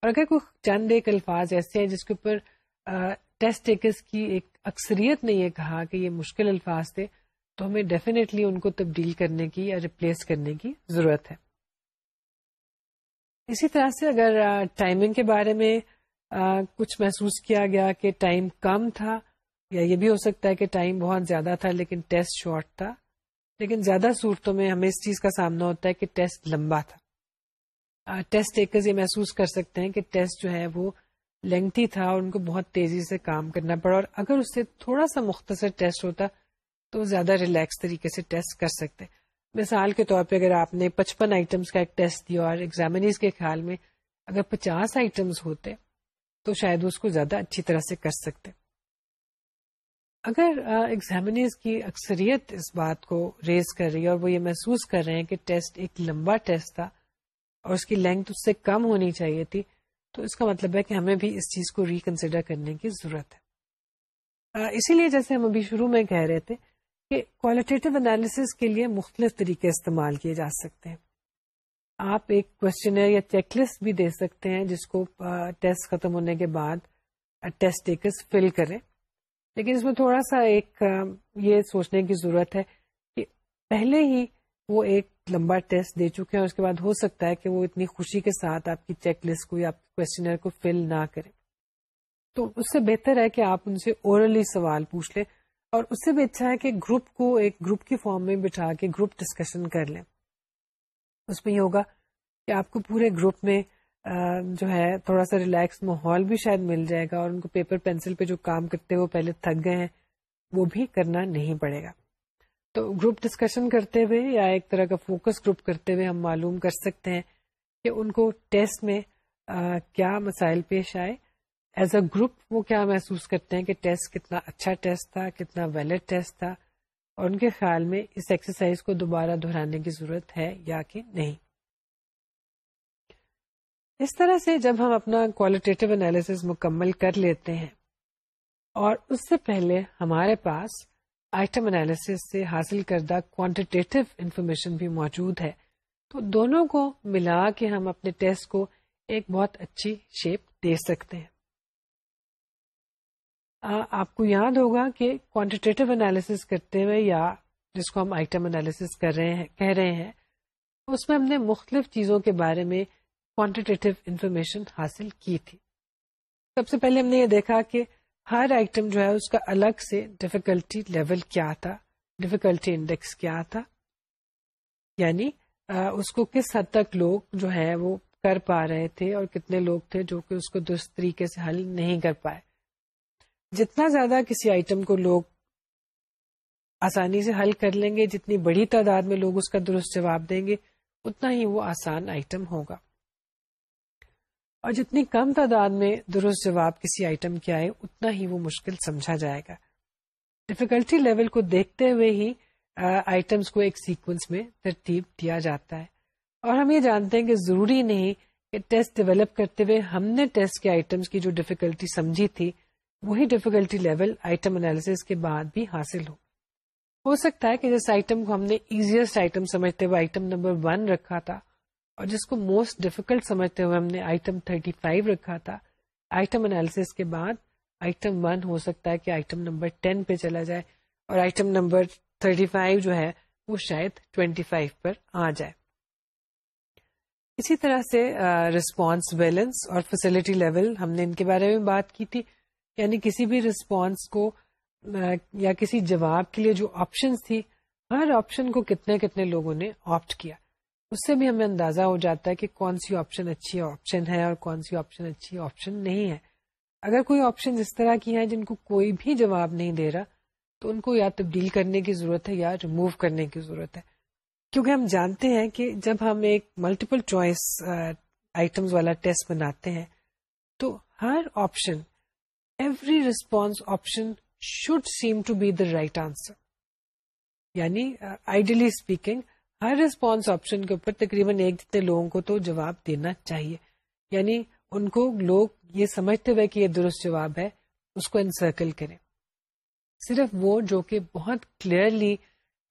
اور اگر کوئی چند ایک الفاظ ایسے ہیں جس کے اوپر ٹیسٹ ٹیکرس کی ایک اکثریت نے یہ کہا کہ یہ مشکل الفاظ تھے، تو ہمیں ڈیفینیٹلی ان کو تبدیل کرنے کی یا ریپلیس کرنے کی ضرورت ہے۔ اسی طرح سے اگر ٹائمنگ کے بارے میں کچھ محسوس کیا گیا کہ ٹائم کم تھا یا یہ بھی ہو سکتا ہے کہ ٹائم بہت زیادہ تھا لیکن ٹیسٹ شارٹ تھا لیکن زیادہ صورتوں میں ہمیں اس چیز کا سامنا ہوتا ہے کہ ٹیسٹ لمبا تھا۔ ٹیسٹ ٹیکرز یہ محسوس کر سکتے ہیں کہ ٹیسٹ جو ہے وہ لینگتھی تھا اور ان کو بہت تیزی سے کام کرنا پڑا اور اگر اس سے تھوڑا سا مختصر ٹیسٹ ہوتا تو زیادہ ریلیکس طریقے سے ٹیسٹ کر سکتے۔ مثال کے طور پہ اگر آپ نے پچپن آئٹمس کا ایک ٹیسٹ دیا اور ایگزامنیز کے خیال میں اگر پچاس آئٹمس ہوتے تو شاید اس کو زیادہ اچھی طرح سے کر سکتے۔ اگر ایگزامنیز کی اکثریت اس بات کو ریز کر رہی ہے اور وہ یہ محسوس کر رہے ہیں کہ ٹیسٹ ایک لمبا ٹیسٹ تھا اور اس کی لینتھ اس سے کم ہونی چاہیے تھی، تو اس کا مطلب ہے کہ ہمیں بھی اس چیز کو ریکنسیڈر کرنے کی ضرورت ہے۔ اسی لیے جیسے ہم ابھی شروع میں کہہ رہے تھے کہ کوالٹیٹیو انالیس کے لیے مختلف طریقے استعمال کیے جا سکتے ہیں۔ آپ ایک کوشچنر یا چیک لسٹ بھی دے سکتے ہیں جس کو ٹیسٹ ختم ہونے کے بعد ٹیسٹ ٹیکرس فل کریں۔ لیکن اس میں تھوڑا سا ایک یہ سوچنے کی ضرورت ہے کہ پہلے ہی وہ ایک لمبا ٹیسٹ دے چکے ہیں اس کے بعد ہو سکتا ہے کہ وہ اتنی خوشی کے ساتھ آپ کی چیک لسٹ کو یا آپ کوشچنر کو فل نہ کرے۔ تو اس سے بہتر ہے کہ آپ ان سے اورلی سوال پوچھ لیں اور اس سے بھی اچھا ہے کہ گروپ کو ایک گروپ کی فارم میں بٹھا کے گروپ ڈسکشن کر لیں۔ اس میں یہ ہوگا کہ آپ کو پورے گروپ میں جو ہے تھوڑا سا ریلیکس ماحول بھی شاید مل جائے گا اور ان کو پیپر پینسل پہ جو کام کرتے وہ پہلے تھک گئے ہیں وہ بھی کرنا نہیں پڑے گا۔ تو گروپ ڈسکشن کرتے ہوئے یا ایک طرح کا فوکس گروپ کرتے ہوئے ہم معلوم کر سکتے ہیں کہ ان کو ٹیسٹ میں آ, کیا مسائل پیش آئے۔ ایز اے گروپ وہ کیا محسوس کرتے ہیں کہ ٹیسٹ کتنا اچھا ٹیسٹ تھا کتنا ویلڈ ٹیسٹ تھا۔ اور ان کے خیال میں اس ایکسرسائز کو دوبارہ دہرانے کی ضرورت ہے یا کہ نہیں۔ اس طرح سے جب ہم اپنا کوالٹیٹیو انالیس مکمل کر لیتے ہیں اور اس سے پہلے ہمارے پاس آئٹم انالیس سے حاصل کردہ کوانٹیٹیو انفارمیشن بھی موجود ہے، تو دونوں کو ملا کے ہم اپنے ٹیسٹ کو ایک بہت اچھی شیپ دے سکتے ہیں۔ آپ کو یاد ہوگا کہ کوانٹیٹیو انالیس کرتے ہوئے یا جس کو ہم آئٹم انالیس کر رہے ہیں، کہہ رہے ہیں، اس میں ہم نے مختلف چیزوں کے بارے میں کوانٹیٹیو انفارمیشن حاصل کی تھی۔ سب سے پہلے ہم نے یہ دیکھا کہ ہر آئٹم جو ہے اس کا الگ سے ڈفیکلٹی لیول کیا تھا۔ ڈفیکلٹی انڈیکس کیا تھا۔ یعنی اس کو کس حد تک لوگ جو ہے وہ کر پا رہے تھے اور کتنے لوگ تھے جو کہ اس کو درست طریقے سے حل نہیں کر پائے۔ جتنا زیادہ کسی آئٹم کو لوگ آسانی سے حل کر لیں گے، جتنی بڑی تعداد میں لوگ اس کا درست جواب دیں گے، اتنا ہی وہ آسان آئٹم ہوگا۔ اور جتنی کم تعداد میں درست جواب کسی آئٹم کے آئے، اتنا ہی وہ مشکل سمجھا جائے گا۔ ڈفیکلٹی لیول کو دیکھتے ہوئے ہی آئٹمس کو ایک سیکوینس میں ترتیب دیا جاتا ہے۔ اور ہم یہ جانتے ہیں کہ ضروری نہیں کہ ٹیسٹ ڈیولپ کرتے ہوئے ہم نے ٹیسٹ کے آئٹمس کی جو ڈفیکلٹی سمجھی تھی، وہی ڈفیکلٹی لیول آئٹم انالیس کے بعد بھی حاصل ہو۔ ہو سکتا ہے کہ جس آئٹم کو ہم نے ایزیسٹ آئٹم سمجھتے ہوئے آئٹم نمبر ون رکھا تھا اور جس کو موسٹ ڈیفیکلٹ سمجھتے ہوئے ہم نے آئٹم 35 رکھا تھا۔ آئٹم انالیس کے بعد آئٹم ون ہو سکتا ہے کہ آئٹم نمبر 10 پہ چلا جائے اور آئٹم نمبر 35 جو ہے وہ شاید 25 پر آ جائے۔ اسی طرح سے رسپانس بیلنس اور فیسلٹی لیول ہم نے ان کے بارے میں بات کی تھی۔ یعنی کسی بھی رسپانس کو یا کسی جواب کے لیے جو آپشن تھی، ہر آپشن کو کتنے کتنے لوگوں نے آپٹ کیا۔ اس سے بھی ہمیں اندازہ ہو جاتا ہے کہ کون سی آپشن اچھی آپشن ہے اور کون سی آپشن اچھی آپشن نہیں ہے۔ اگر کوئی آپشن اس طرح کی ہیں جن کو کوئی بھی جواب نہیں دے رہا، تو ان کو یا تبدیل کرنے کی ضرورت ہے یا ریموو کرنے کی ضرورت ہے۔ کیونکہ ہم جانتے ہیں کہ جب ہم ایک ملٹیپل چوائس آئٹمس والا ٹیسٹ بناتے ہیں، تو ہر option every response option should seem to be the right answer یعنی آئیڈیلی اسپیکنگ ہر ریسپونس آپشن کے اوپر تقریباً ایک جتنے لوگوں کو تو جواب دینا چاہیے۔ یعنی ان کو لوگ یہ سمجھتے ہوئے کہ یہ درست جواب ہے، اس کو انسرکل کریں۔ صرف وہ جو کہ بہت کلیئرلی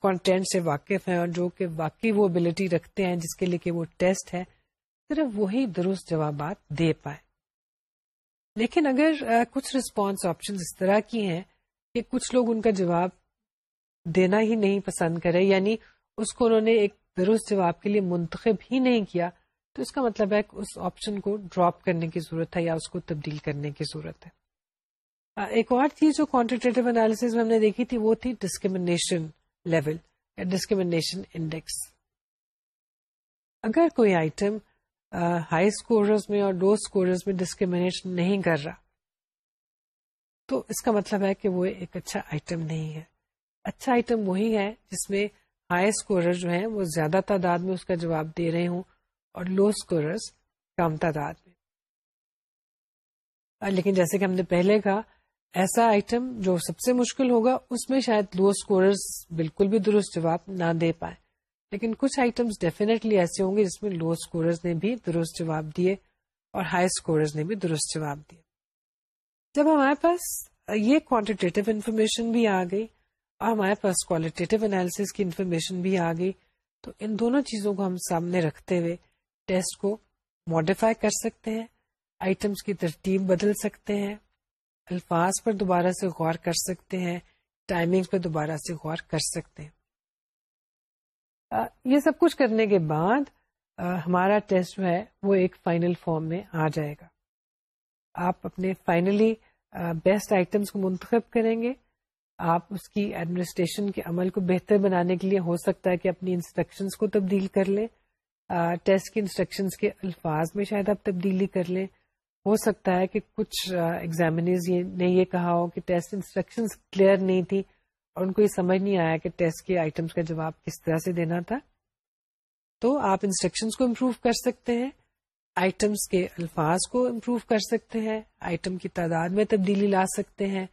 کانٹینٹ سے واقف ہیں اور جو کہ واقعی وہ ابلٹی رکھتے ہیں جس کے لیے کہ وہ ٹیسٹ ہے، صرف وہی درست جوابات دے پائے لیکن اگر کچھ رسپانس آپشن اس طرح کی ہیں کہ کچھ لوگ ان کا جواب دینا ہی نہیں پسند کرے یعنی اس کو انہوں نے ایک درست جواب کے لیے منتخب ہی نہیں کیا، تو اس کا مطلب ہے کہ اس آپشن کو ڈراپ کرنے کی ضرورت ہے یا اس کو تبدیل کرنے کی ضرورت ہے۔ ایک اور چیز جو کوانٹیٹیو انالیس میں ہم نے دیکھی تھی، وہ تھی ڈسکریمنیشن لیول یا ڈسکریمنیشن انڈیکس اگر کوئی آئٹم ہائی اسکورز میں اور لو اسکورز میں ڈسکریمنیشن نہیں کر رہا، تو اس کا مطلب ہے کہ وہ ایک اچھا آئٹم نہیں ہے۔ اچھا آئٹم وہی ہے جس میں ہائی اسکورر جو ہیں وہ زیادہ تعداد میں اس کا جواب دے رہے ہوں اور لو اسکوررز کم تعداد میں۔ لیکن جیسے کہ ہم نے پہلے کہا، ایسا آئٹم جو سب سے مشکل ہوگا، اس میں شاید لو اسکوررز بالکل بھی درست جواب نہ دے پائے لیکن کچھ آئٹمس ڈیفینیٹلی ایسے ہوں گے جس میں لو اسکوررز نے بھی درست جواب دیے اور ہائی اسکوررز نے بھی درست جواب دیے۔ جب ہمارے پاس یہ کوانٹیٹیو انفارمیشن بھی آ گئی ہمارے پاس کوالٹیٹیو انالیس کی انفارمیشن بھی آ گئی۔ تو ان دونوں چیزوں کو ہم سامنے رکھتے ہوئے ٹیسٹ کو ماڈیفائی کر سکتے ہیں آئٹمس کی ترتیب بدل سکتے ہیں، الفاظ پر دوبارہ سے غور کر سکتے ہیں ٹائمنگ پر دوبارہ سے غور کر سکتے ہیں۔ یہ سب کچھ کرنے کے بعد ہمارا ٹیسٹ جو ہے، وہ ایک فائنل فارم میں آ جائے گا۔ آپ اپنے فائنلی بیسٹ آئٹمس کو منتخب کریں گے۔ آپ اس کی ایڈمنسٹریشن کے عمل کو بہتر بنانے کے لیے ہو سکتا ہے کہ اپنی انسٹرکشنس کو تبدیل کر لیں۔ ٹیسٹ کی انسٹرکشنس کے الفاظ میں شاید آپ تبدیلی کر لیں۔ ہو سکتا ہے کہ کچھ ایگزامنیز نے یہ کہا ہو کہ ٹیسٹ انسٹرکشنز کلیئر نہیں تھی اور ان کو یہ سمجھ نہیں آیا کہ ٹیسٹ کے آئٹمس کا جواب کس طرح سے دینا تھا۔ تو آپ انسٹرکشنس کو امپروو کر سکتے ہیں آئٹمس کے الفاظ کو امپروو کر سکتے ہیں آئٹم کی تعداد میں تبدیلی لا سکتے ہیں۔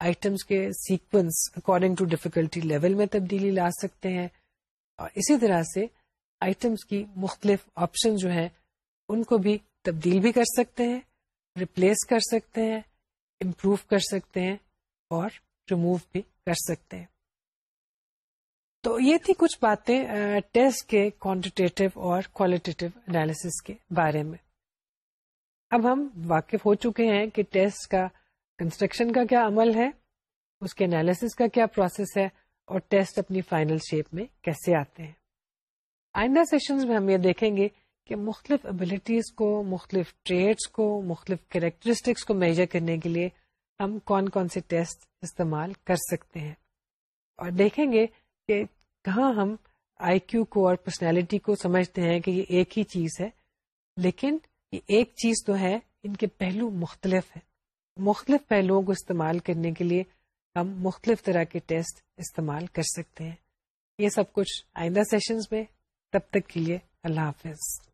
آئٹمس کے sequence according to difficulty level میں تبدیلی لا سکتے ہیں۔ اور اسی طرح سے آئٹمس کی مختلف آپشن جو ہیں، ان کو بھی تبدیل بھی کر سکتے ہیں ریپلیس کر سکتے ہیں امپروو کر سکتے ہیں اور ریموو بھی کر سکتے ہیں۔ تو یہ تھی کچھ باتیں ٹیسٹ کے کوانٹیٹیو اور کوالٹیٹیو انالیس کے بارے میں۔ اب ہم واقف ہو چکے ہیں کہ ٹیسٹ کا کنسٹرکشن کا کیا عمل ہے؟ اس کے انالیس کا کیا پروسیس ہے؟ اور ٹیسٹ اپنی فائنل شیپ میں کیسے آتے ہیں؟ آئندہ سیشنز میں ہم یہ دیکھیں گے کہ مختلف ابلیٹیز کو، مختلف ٹریڈس کو، مختلف کریکٹرسٹکس کو میجر کرنے کے لیے ہم کون کون سے ٹیسٹ استعمال کر سکتے ہیں۔ اور دیکھیں گے کہ کہاں ہم آئی کیو کو اور پرسنالٹی کو سمجھتے ہیں کہ یہ ایک ہی چیز ہے، لیکن یہ ایک چیز تو ہے، ان کے پہلو مختلف ہیں۔ مختلف پہلوؤں کو استعمال کرنے کے لیے ہم مختلف طرح کے ٹیسٹ استعمال کر سکتے ہیں۔ یہ سب کچھ آئندہ سیشنز میں، تب تک کے لیے اللہ حافظ۔